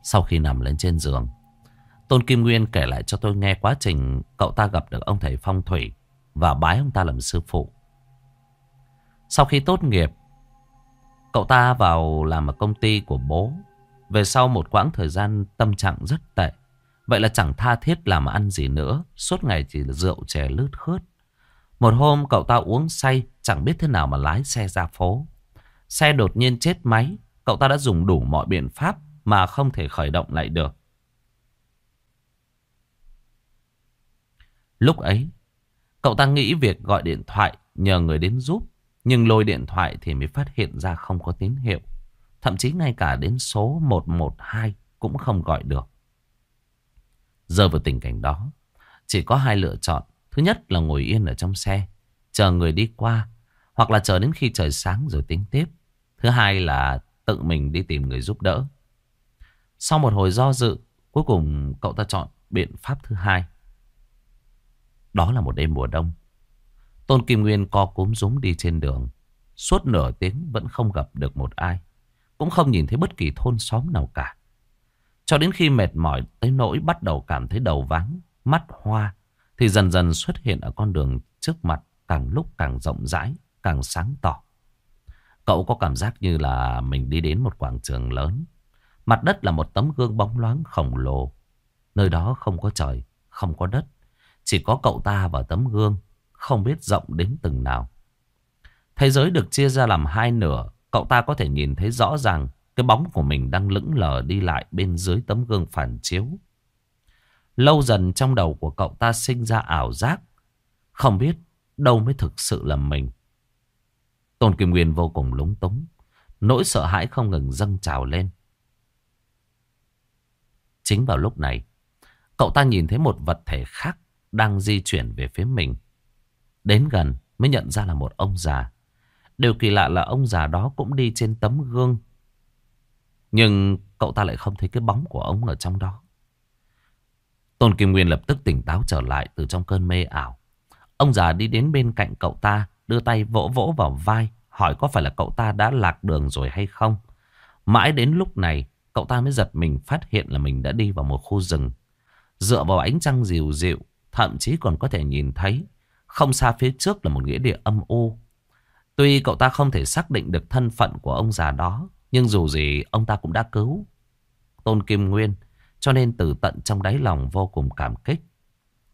Sau khi nằm lên trên giường, Tôn Kim Nguyên kể lại cho tôi nghe quá trình Cậu ta gặp được ông thầy phong thủy Và bái ông ta làm sư phụ. Sau khi tốt nghiệp, Cậu ta vào làm ở công ty của bố. Về sau một quãng thời gian, tâm trạng rất tệ. Vậy là chẳng tha thiết làm ăn gì nữa. Suốt ngày chỉ là rượu chè lướt khớt. Một hôm, cậu ta uống say, Chẳng biết thế nào mà lái xe ra phố. Xe đột nhiên chết máy. Cậu ta đã dùng đủ mọi biện pháp mà không thể khởi động lại được. Lúc ấy, cậu ta nghĩ việc gọi điện thoại nhờ người đến giúp. Nhưng lôi điện thoại thì mới phát hiện ra không có tín hiệu. Thậm chí ngay cả đến số 112 cũng không gọi được. Giờ vào tình cảnh đó, chỉ có hai lựa chọn. Thứ nhất là ngồi yên ở trong xe, chờ người đi qua. Hoặc là chờ đến khi trời sáng rồi tính tiếp. Thứ hai là tự mình đi tìm người giúp đỡ. Sau một hồi do dự, cuối cùng cậu ta chọn biện pháp thứ hai. Đó là một đêm mùa đông. Tôn Kim Nguyên co cúm rúm đi trên đường. Suốt nửa tiếng vẫn không gặp được một ai. Cũng không nhìn thấy bất kỳ thôn xóm nào cả. Cho đến khi mệt mỏi tới nỗi bắt đầu cảm thấy đầu váng, mắt hoa. Thì dần dần xuất hiện ở con đường trước mặt càng lúc càng rộng rãi, càng sáng tỏ. Cậu có cảm giác như là mình đi đến một quảng trường lớn. Mặt đất là một tấm gương bóng loáng khổng lồ. Nơi đó không có trời, không có đất. Chỉ có cậu ta và tấm gương, không biết rộng đến từng nào. Thế giới được chia ra làm hai nửa, cậu ta có thể nhìn thấy rõ ràng cái bóng của mình đang lững lờ đi lại bên dưới tấm gương phản chiếu. Lâu dần trong đầu của cậu ta sinh ra ảo giác, không biết đâu mới thực sự là mình. Tôn Kim Nguyên vô cùng lúng túng, nỗi sợ hãi không ngừng dâng trào lên. Chính vào lúc này, cậu ta nhìn thấy một vật thể khác đang di chuyển về phía mình. Đến gần mới nhận ra là một ông già. Điều kỳ lạ là ông già đó cũng đi trên tấm gương. Nhưng cậu ta lại không thấy cái bóng của ông ở trong đó. Tôn Kim Nguyên lập tức tỉnh táo trở lại từ trong cơn mê ảo. Ông già đi đến bên cạnh cậu ta, đưa tay vỗ vỗ vào vai, hỏi có phải là cậu ta đã lạc đường rồi hay không. Mãi đến lúc này, Cậu ta mới giật mình phát hiện là mình đã đi vào một khu rừng. Dựa vào ánh trăng dịu dịu, thậm chí còn có thể nhìn thấy. Không xa phía trước là một nghĩa địa âm u. Tuy cậu ta không thể xác định được thân phận của ông già đó, nhưng dù gì ông ta cũng đã cứu Tôn Kim Nguyên, cho nên từ tận trong đáy lòng vô cùng cảm kích.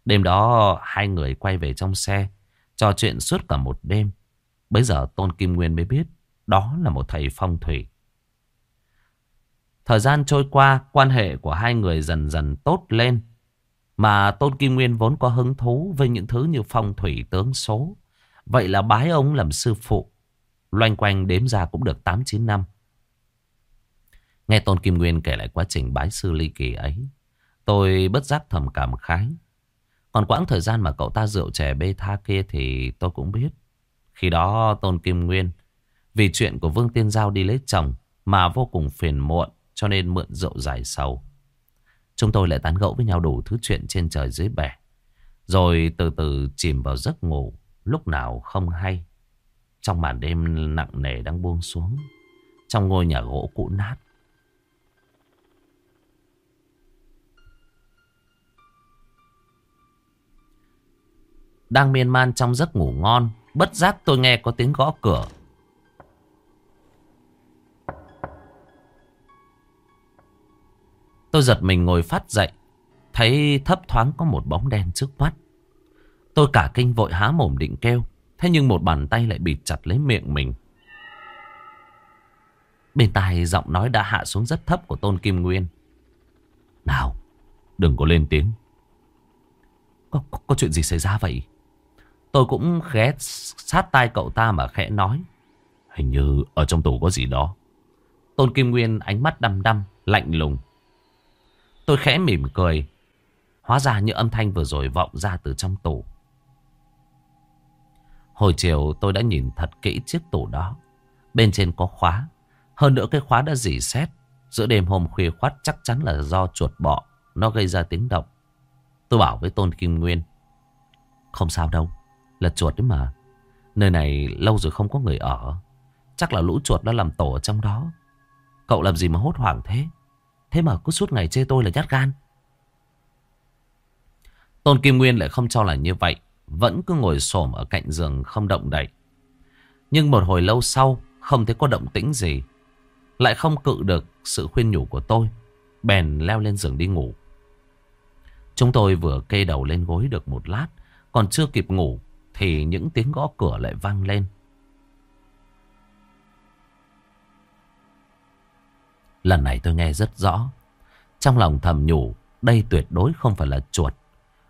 Đêm đó hai người quay về trong xe, trò chuyện suốt cả một đêm. Bây giờ Tôn Kim Nguyên mới biết đó là một thầy phong thủy. Thời gian trôi qua, quan hệ của hai người dần dần tốt lên. Mà Tôn Kim Nguyên vốn có hứng thú với những thứ như phong thủy tướng số. Vậy là bái ông làm sư phụ. Loanh quanh đếm ra cũng được 8-9 năm. Nghe Tôn Kim Nguyên kể lại quá trình bái sư ly kỳ ấy. Tôi bất giác thầm cảm khái. Còn quãng thời gian mà cậu ta rượu chè bê tha kia thì tôi cũng biết. Khi đó Tôn Kim Nguyên vì chuyện của Vương Tiên Giao đi lấy chồng mà vô cùng phiền muộn cho nên mượn rượu dài sầu. Chúng tôi lại tán gẫu với nhau đủ thứ chuyện trên trời dưới bể. Rồi từ từ chìm vào giấc ngủ, lúc nào không hay. Trong màn đêm nặng nề đang buông xuống. Trong ngôi nhà gỗ cũ nát. Đang miên man trong giấc ngủ ngon, Bất giác tôi nghe có tiếng gõ cửa Tôi giật mình ngồi phát dậy Thấy thấp thoáng có một bóng đen trước mắt Tôi cả kinh vội há mồm định kêu Thế nhưng một bàn tay lại bịt chặt lấy miệng mình Bên tai giọng nói đã hạ xuống rất thấp của Tôn Kim Nguyên Nào Đừng có lên tiếng có, có, có chuyện gì xảy ra vậy Tôi cũng khẽ sát tai cậu ta mà khẽ nói. Hình như ở trong tủ có gì đó. Tôn Kim Nguyên ánh mắt đăm đăm, lạnh lùng. Tôi khẽ mỉm cười. Hóa ra như âm thanh vừa rồi vọng ra từ trong tủ. Hồi chiều tôi đã nhìn thật kỹ chiếc tủ đó. Bên trên có khóa. Hơn nữa cái khóa đã dỉ xét. Giữa đêm hôm khuya khoát chắc chắn là do chuột bọ. Nó gây ra tiếng động. Tôi bảo với Tôn Kim Nguyên. Không sao đâu. Là chuột đấy mà Nơi này lâu rồi không có người ở Chắc là lũ chuột đã làm tổ ở trong đó Cậu làm gì mà hốt hoảng thế Thế mà cứ suốt ngày chê tôi là nhát gan. Tôn Kim Nguyên lại không cho là như vậy, Vẫn cứ ngồi xổm ở cạnh giường không động đậy. Nhưng một hồi lâu sau, Không thấy có động tĩnh gì, Lại không cự được sự khuyên nhủ của tôi, Bèn leo lên giường đi ngủ. Chúng tôi vừa kê đầu lên gối được một lát, Còn chưa kịp ngủ thì những tiếng gõ cửa lại vang lên. Lần này tôi nghe rất rõ. Trong lòng thầm nhủ, đây tuyệt đối không phải là chuột.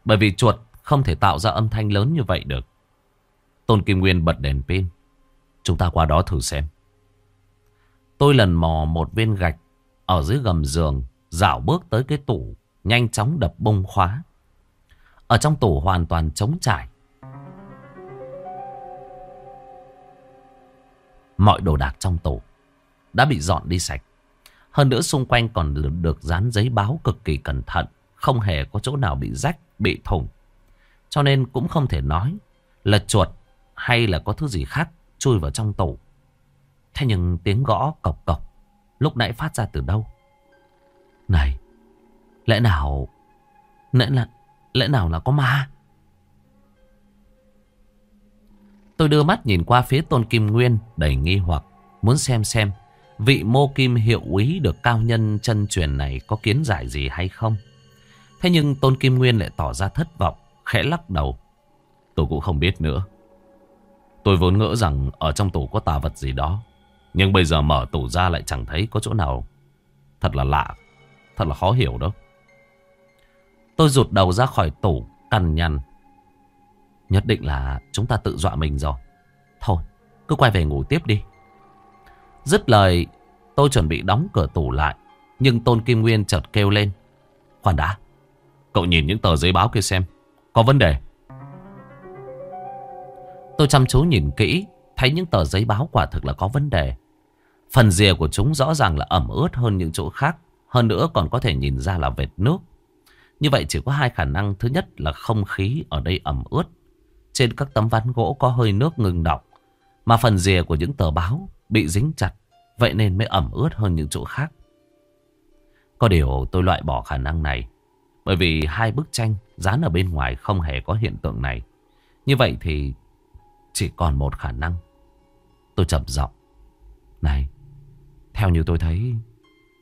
Bởi vì chuột không thể tạo ra âm thanh lớn như vậy được. Tôn Kim Nguyên bật đèn pin. Chúng ta qua đó thử xem. Tôi lần mò một viên gạch ở dưới gầm giường, dạo bước tới cái tủ, nhanh chóng đập bông khóa. Ở trong tủ hoàn toàn trống trải. Mọi đồ đạc trong tủ đã bị dọn đi sạch. Hơn nữa xung quanh còn được dán giấy báo cực kỳ cẩn thận. Không hề có chỗ nào bị rách, bị thủng. Cho nên cũng không thể nói là chuột hay là có thứ gì khác chui vào trong tủ. Thế nhưng tiếng gõ cọc cọc lúc nãy phát ra từ đâu? Này, lẽ nào... Lẽ là... Lẽ nào là có ma? Tôi đưa mắt nhìn qua phía Tôn Kim Nguyên đầy nghi hoặc. Muốn xem xem vị mô kim hiệu úy được cao nhân chân truyền này có kiến giải gì hay không. Thế nhưng Tôn Kim Nguyên lại tỏ ra thất vọng, khẽ lắc đầu. Tôi cũng không biết nữa. Tôi vốn ngỡ rằng ở trong tủ có tà vật gì đó. Nhưng bây giờ mở tủ ra lại chẳng thấy có chỗ nào. Thật là lạ, thật là khó hiểu đâu. Tôi rụt đầu ra khỏi tủ, cằn nhằn Nhất định là chúng ta tự dọa mình rồi. Thôi, cứ quay về ngủ tiếp đi. Dứt lời, tôi chuẩn bị đóng cửa tủ lại. Nhưng Tôn Kim Nguyên chợt kêu lên. Khoan đã, cậu nhìn những tờ giấy báo kia xem. Có vấn đề. Tôi chăm chú nhìn kỹ, thấy những tờ giấy báo quả thực là có vấn đề. Phần rìa của chúng rõ ràng là ẩm ướt hơn những chỗ khác. Hơn nữa còn có thể nhìn ra là vệt nước. Như vậy chỉ có hai khả năng. Thứ nhất là không khí ở đây ẩm ướt. Trên các tấm ván gỗ có hơi nước ngừng đọng. Mà phần rìa của những tờ báo bị dính chặt. Vậy nên mới ẩm ướt hơn những chỗ khác. Có điều tôi loại bỏ khả năng này. Bởi vì hai bức tranh dán ở bên ngoài không hề có hiện tượng này. Như vậy thì chỉ còn một khả năng. Tôi chậm giọng. Này, theo như tôi thấy,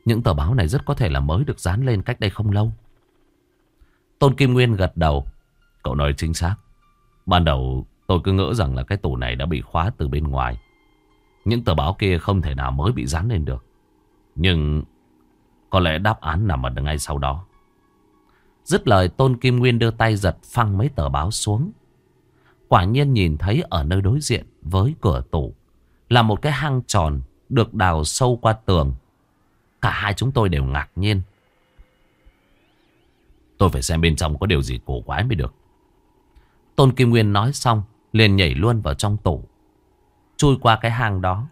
những tờ báo này rất có thể là mới được dán lên cách đây không lâu. Tôn Kim Nguyên gật đầu. Cậu nói chính xác. Ban đầu tôi cứ ngỡ rằng là cái tủ này đã bị khóa từ bên ngoài. Những tờ báo kia không thể nào mới bị dán lên được. Nhưng có lẽ đáp án nằm ở ngay sau đó. Dứt lời Tôn Kim Nguyên đưa tay giật phăng mấy tờ báo xuống. Quả nhiên nhìn thấy ở nơi đối diện với cửa tủ là một cái hang tròn được đào sâu qua tường. Cả hai chúng tôi đều ngạc nhiên. Tôi phải xem bên trong có điều gì cổ quái mới được. Tôn Kim Nguyên nói xong, liền nhảy luôn vào trong tủ. Chui qua cái hang đó.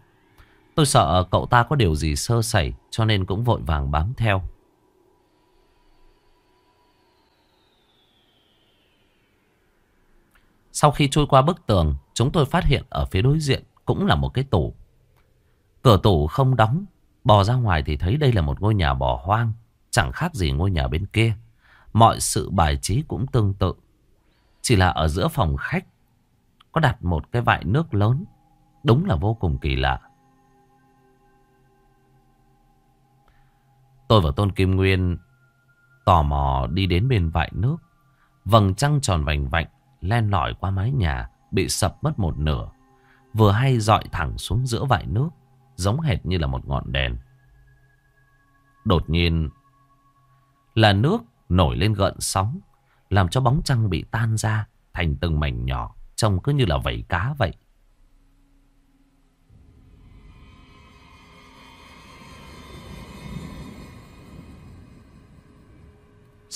Tôi sợ cậu ta có điều gì sơ sẩy, cho nên cũng vội vàng bám theo. Sau khi chui qua bức tường, chúng tôi phát hiện ở phía đối diện cũng là một cái tủ. Cửa tủ không đóng, bò ra ngoài thì thấy đây là một ngôi nhà bỏ hoang, chẳng khác gì ngôi nhà bên kia. Mọi sự bài trí cũng tương tự. Chỉ là ở giữa phòng khách có đặt một cái vại nước lớn. Đúng là vô cùng kỳ lạ. Tôi và Tôn Kim Nguyên tò mò đi đến bên vại nước. Vầng trăng tròn vành vạnh len lỏi qua mái nhà bị sập mất một nửa. Vừa hay dọi thẳng xuống giữa vại nước giống hệt như là một ngọn đèn. Đột nhiên là nước nổi lên gợn sóng, làm cho bóng trăng bị tan ra thành từng mảnh nhỏ, trông cứ như là vảy cá vậy.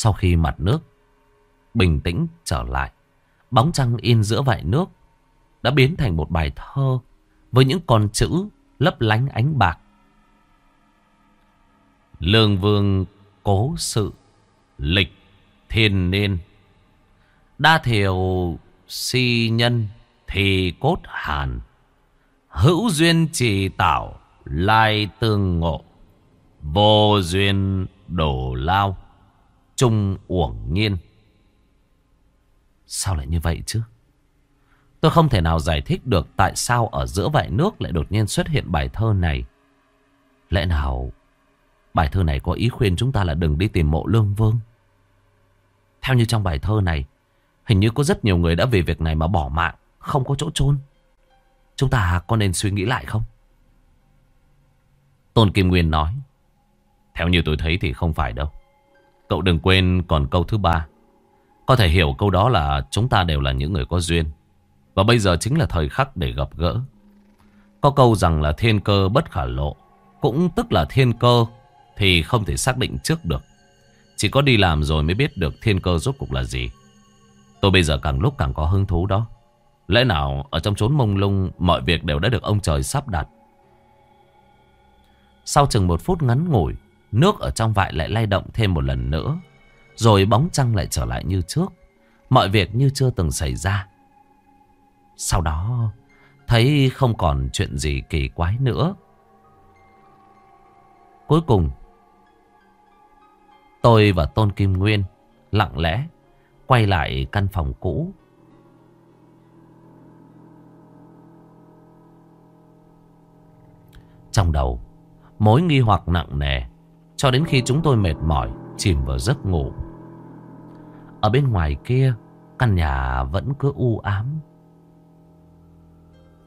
Sau khi mặt nước bình tĩnh trở lại, bóng trăng in giữa vại nước đã biến thành một bài thơ với những con chữ lấp lánh ánh bạc. Lương vương cố sự lịch thiên niên đa thiểu si nhân thì cốt hàn hữu duyên trì tạo lai tương ngộ vô duyên đổ lao trung uổng nhiên sao lại như vậy chứ tôi không thể nào giải thích được tại sao ở giữa vại nước lại đột nhiên xuất hiện bài thơ này lẽ nào bài thơ này có ý khuyên chúng ta là đừng đi tìm mộ lương vương theo như trong bài thơ này, hình như có rất nhiều người đã vì việc này mà bỏ mạng, không có chỗ chôn. Chúng ta có nên suy nghĩ lại không? Tôn Kim Nguyên nói. Theo như tôi thấy thì không phải đâu. Cậu đừng quên còn câu thứ ba. Có thể hiểu câu đó là chúng ta đều là những người có duyên. Và bây giờ chính là thời khắc để gặp gỡ. Có câu rằng là thiên cơ bất khả lộ. Cũng tức là thiên cơ thì không thể xác định trước được. Chỉ có đi làm rồi mới biết được thiên cơ rốt cục là gì. Tôi bây giờ càng lúc càng có hứng thú đó. Lẽ nào ở trong chốn mông lung mọi việc đều đã được ông trời sắp đặt. Sau chừng một phút ngắn ngủi, nước ở trong vại lại lay động thêm một lần nữa. Rồi bóng trăng lại trở lại như trước. Mọi việc như chưa từng xảy ra. Sau đó, thấy không còn chuyện gì kỳ quái nữa. Cuối cùng, Tôi và Tôn Kim Nguyên lặng lẽ quay lại căn phòng cũ. Trong đầu, mối nghi hoặc nặng nề cho đến khi chúng tôi mệt mỏi chìm vào giấc ngủ. Ở bên ngoài kia, căn nhà vẫn cứ u ám.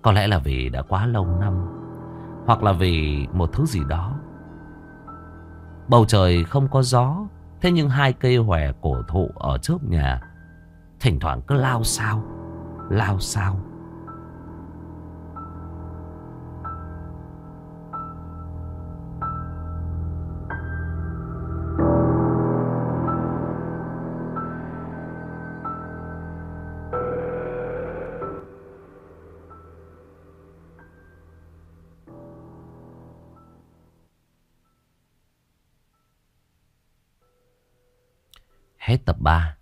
Có lẽ là vì đã quá lâu năm, hoặc là vì một thứ gì đó Bầu trời không có gió Thế nhưng hai cây hòe cổ thụ ở trước nhà Thỉnh thoảng cứ lao sao Lao sao Hết tập 3.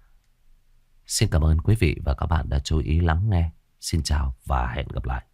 Xin cảm ơn quý vị và các bạn đã chú ý lắng nghe. Xin chào và hẹn gặp lại.